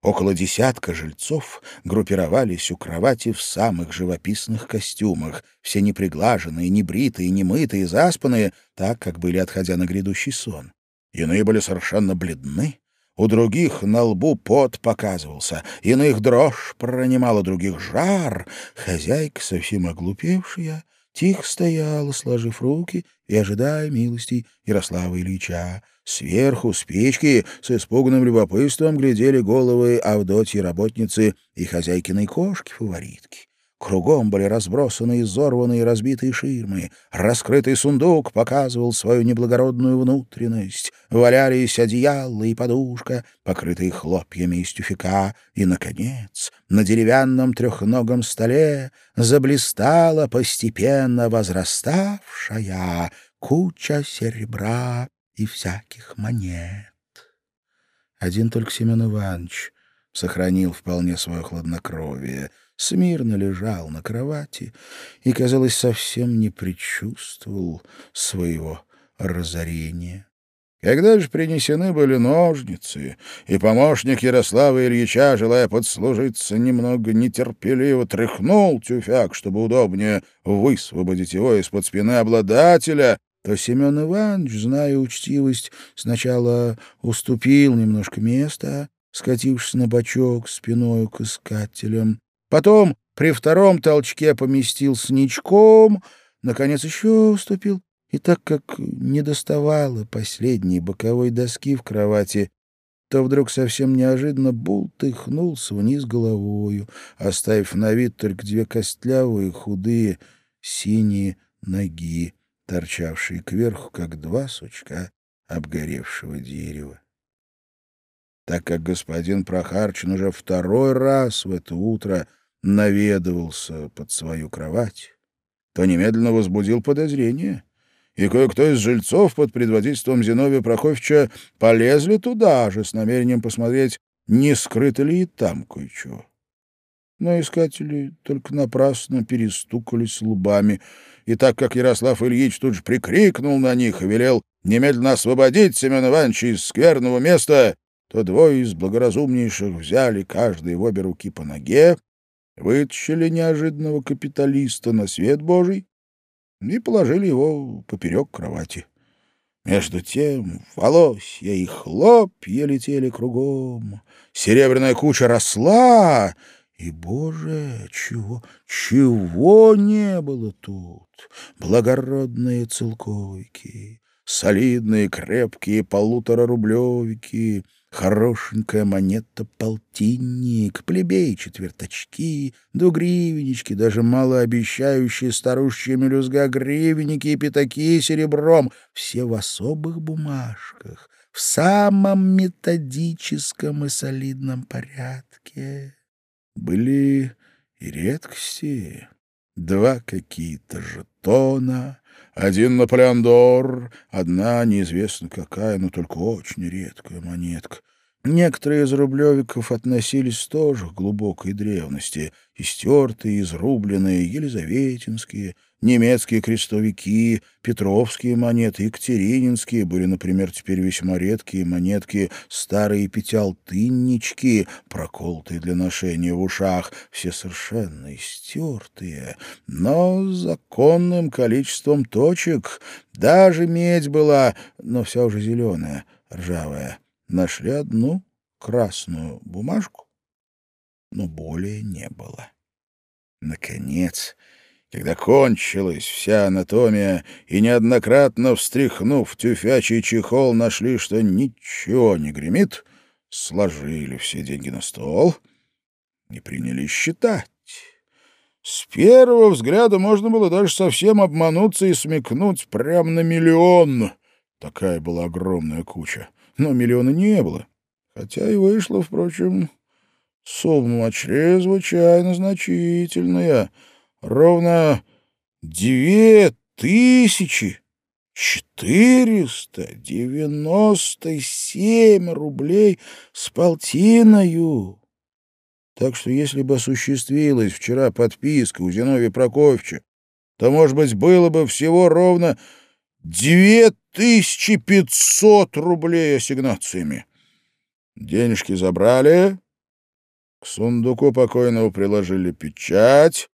Около десятка жильцов группировались у кровати в самых живописных костюмах, все неприглаженные, небритые, немытые, заспанные, так, как были, отходя на грядущий сон. Иные были совершенно бледны, у других на лбу пот показывался, иных дрожь пронимала, других жар. Хозяйка, совсем оглупевшая, тихо стояла, сложив руки и ожидая милости Ярослава Ильича. Сверху, с печки, с испуганным любопытством глядели головы Авдотьи работницы и хозяйкиной кошки-фаворитки. Кругом были разбросаны изорванные и разбитые ширмы. Раскрытый сундук показывал свою неблагородную внутренность. Валялись одеяло и подушка, покрытые хлопьями из тюфяка. И, наконец, на деревянном трехногом столе заблистала постепенно возраставшая куча серебра и всяких монет. Один только Семен Иванович сохранил вполне свое хладнокровие, смирно лежал на кровати и, казалось, совсем не предчувствовал своего разорения. Когда же принесены были ножницы, и помощник Ярослава Ильича, желая подслужиться, немного нетерпеливо тряхнул тюфяк, чтобы удобнее высвободить его из-под спины обладателя, то Семен Иванович, зная учтивость, сначала уступил немножко места, скатившись на бочок спиной к искателям. Потом при втором толчке поместил сничком, наконец еще уступил. И так как не доставало последней боковой доски в кровати, то вдруг совсем неожиданно бултыхнулся вниз головою, оставив на вид только две костлявые, худые, синие ноги торчавшие кверху, как два сучка обгоревшего дерева. Так как господин Прохарчин уже второй раз в это утро наведывался под свою кровать, то немедленно возбудил подозрение, и кое-кто из жильцов под предводительством Зиновия Прокофьевича полезли туда же с намерением посмотреть, не скрыто ли и там кое-чего. Но искатели только напрасно перестукались лбами — и так как Ярослав Ильич тут же прикрикнул на них и велел немедленно освободить Семена Ивановича из скверного места, то двое из благоразумнейших взяли каждый в обе руки по ноге, вытащили неожиданного капиталиста на свет Божий и положили его поперек кровати. Между тем волосья и хлопья летели кругом, серебряная куча росла, и, Боже, чего, чего не было тут? Благородные целковики, солидные крепкие полуторарублевики, хорошенькая монета-полтинник, плебей четверточки, двугривеннички, даже малообещающие старущие мелюзга гривенники и пятаки серебром, все в особых бумажках, в самом методическом и солидном порядке были и редкости. Два какие-то жетона, один Наполеондор, одна неизвестно какая, но только очень редкая монетка. Некоторые из рублевиков относились тоже к глубокой древности, истертые, изрубленные, елизаветинские, немецкие крестовики, петровские монеты, екатерининские, были, например, теперь весьма редкие монетки, старые пятиалтыннички, проколотые для ношения в ушах, все совершенно истертые, но с законным количеством точек. Даже медь была, но вся уже зеленая, ржавая нашли одну красную бумажку, но более не было. Наконец, когда кончилась вся анатомия, и неоднократно встряхнув тюфячий чехол, нашли, что ничего не гремит, сложили все деньги на стол и принялись считать. С первого взгляда можно было даже совсем обмануться и смекнуть прямо на миллион. Такая была огромная куча но миллиона не было. Хотя и вышло, впрочем, сумма чрезвычайно значительная. Ровно две тысячи четыреста девяносто семь рублей с полтиною. Так что если бы осуществилась вчера подписка у Зиновия Прокофьевича, то, может быть, было бы всего ровно Две тысячи пятьсот рублей ассигнациями. Денежки забрали, к сундуку покойного приложили печать,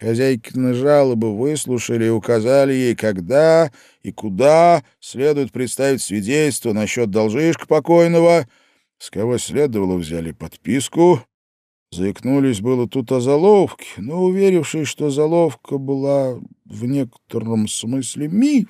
Хозяйкины жалобы выслушали и указали ей, когда и куда следует представить свидетельство насчет должишка покойного. С кого следовало, взяли подписку. Заикнулись было тут о заловке, но, уверившись, что заловка была в некотором смысле миф,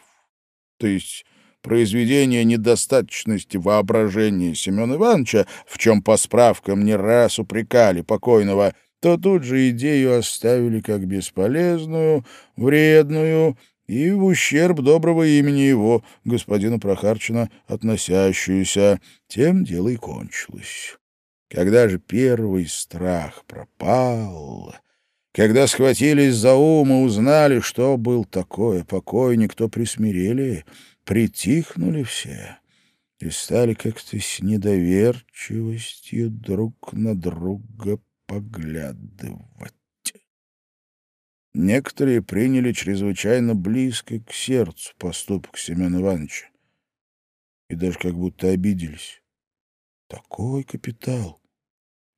то есть произведение недостаточности воображения Семена Ивановича, в чем по справкам не раз упрекали покойного, то тут же идею оставили как бесполезную, вредную и в ущерб доброго имени его, господина Прохарчина, относящуюся. Тем дело и кончилось. Когда же первый страх пропал, когда схватились за ум и узнали, что был такое покойник, то присмирели, притихнули все и стали как-то с недоверчивостью друг на друга поглядывать. Некоторые приняли чрезвычайно близко к сердцу поступок Семена Ивановича и даже как будто обиделись. Такой капитал!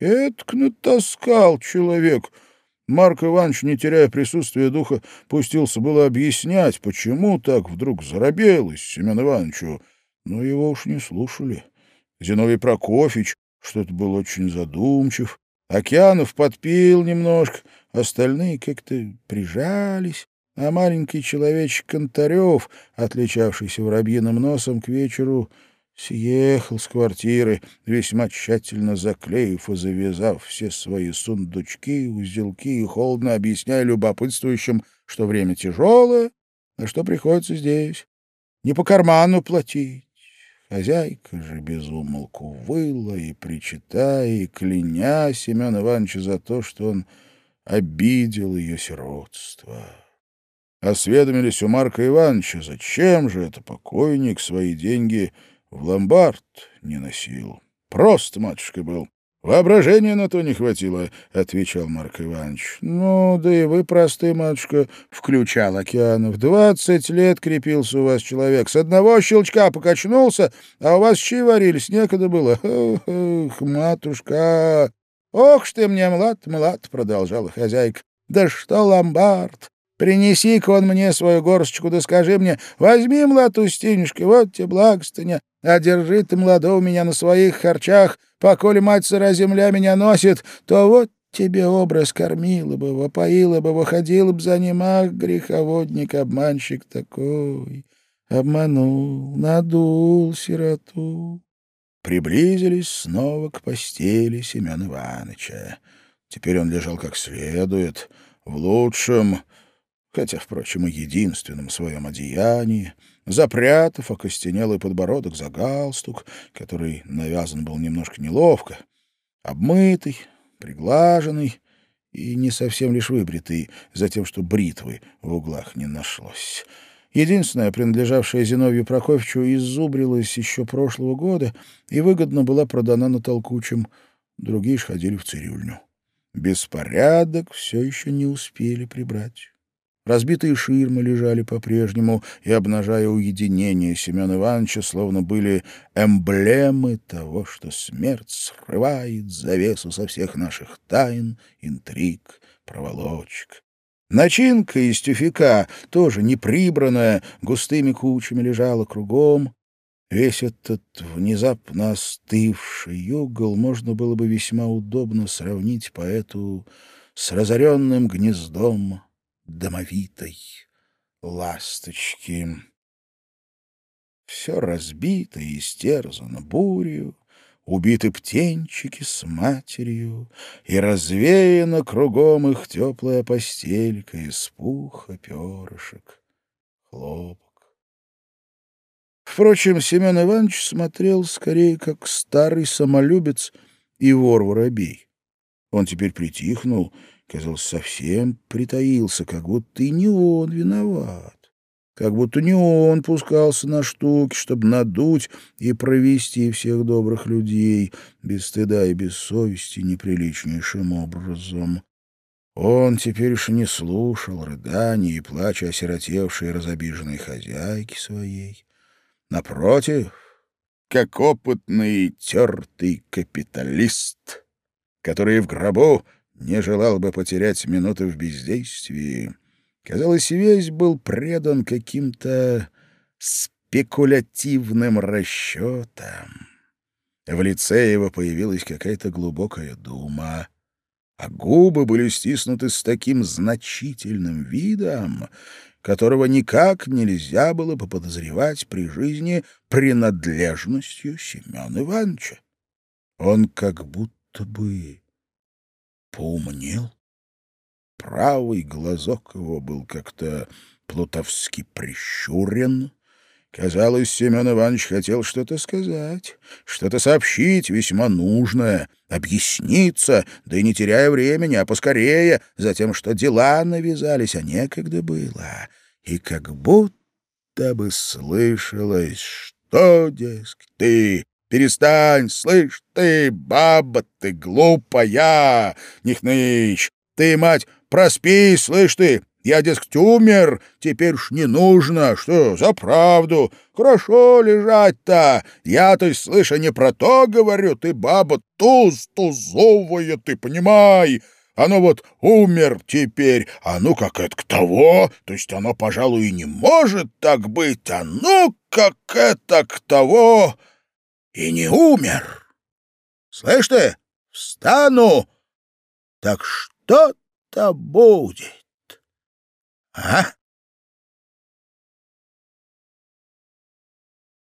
Эдак натаскал человек — Марк Иванович, не теряя присутствия духа, пустился было объяснять, почему так вдруг заробелось Семен Ивановичу, но его уж не слушали. Зиновий Прокофьевич что-то был очень задумчив, Океанов подпил немножко, остальные как-то прижались, а маленький человечек Контарев, отличавшийся воробьиным носом, к вечеру съехал с квартиры, весьма тщательно заклеив и завязав все свои сундучки, узелки и холодно объясняя любопытствующим, что время тяжелое, а что приходится здесь не по карману платить. Хозяйка же безумолку выла и причитая, и кляня Семена Ивановича за то, что он обидел ее сиротство. Осведомились у Марка Ивановича, зачем же это покойник свои деньги в ломбард не носил. Просто матушка был. Воображения на то не хватило, — отвечал Марк Иванович. — Ну, да и вы просты, матушка, — включал Океанов. — Двадцать лет крепился у вас человек. С одного щелчка покачнулся, а у вас щи варились, некогда было. Эх, матушка! Ох ж ты мне, млад, млад, — продолжала хозяйка. — Да что ломбард! Принеси-ка он мне свою горсточку, да скажи мне, возьми, млад, Устинюшка, вот тебе благостыня, а держи ты, млада, у меня на своих харчах, поколе мать сыра земля меня носит, то вот тебе образ кормила бы, вопоила бы, выходила бы за ним, ах, греховодник, обманщик такой, обманул, надул сироту. Приблизились снова к постели Семена Ивановича. Теперь он лежал как следует, в лучшем, хотя, впрочем, и единственном своем одеянии, запрятав окостенелый подбородок за галстук, который навязан был немножко неловко, обмытый, приглаженный и не совсем лишь выбритый, за тем, что бритвы в углах не нашлось. Единственная, принадлежавшая Зиновью Прокофьевичу, иззубрилась еще прошлого года и выгодно была продана на толкучем. Другие ж ходили в цирюльню. Беспорядок все еще не успели прибрать. Разбитые ширмы лежали по-прежнему, и, обнажая уединение Семена Ивановича, словно были эмблемы того, что смерть срывает завесу со всех наших тайн, интриг, проволочек. Начинка из тюфяка, тоже неприбранная, густыми кучами лежала кругом. Весь этот внезапно остывший угол можно было бы весьма удобно сравнить поэту с разоренным гнездом домовитой ласточки. Все разбито и истерзано бурью, убиты птенчики с матерью, и развеяна кругом их теплая постелька из пуха, перышек, хлопок. Впрочем, Семен Иванович смотрел скорее как старый самолюбец и вор-воробей. Он теперь притихнул казалось, совсем притаился, как будто и не он виноват. Как будто не он пускался на штуки, чтобы надуть и провести всех добрых людей без стыда и без совести неприличнейшим образом. Он теперь уж не слушал рыданий и плача осиротевшей разобиженной хозяйки своей. Напротив, как опытный тертый капиталист, который в гробу не желал бы потерять минуты в бездействии. Казалось, весь был предан каким-то спекулятивным расчетам. В лице его появилась какая-то глубокая дума, а губы были стиснуты с таким значительным видом, которого никак нельзя было поподозревать при жизни принадлежностью Семена Ивановича. Он как будто бы поумнел. Правый глазок его был как-то плутовски прищурен. Казалось, Семен Иванович хотел что-то сказать, что-то сообщить весьма нужное, объясниться, да и не теряя времени, а поскорее, за тем, что дела навязались, а некогда было. И как будто бы слышалось, что, дескать, ты Перестань, слышь ты, баба ты глупая, Нихныч, ты, мать, проспи, слышь ты, я, дескать, умер, теперь уж не нужно, что, за правду, хорошо лежать-то, я-то, слыша, не про то говорю, ты, баба, туз тузовая, ты, понимай, оно вот умер теперь, а ну как это к того, то есть оно, пожалуй, и не может так быть, а ну как это к того и не умер. Слышь ты, встану, так что-то будет. А?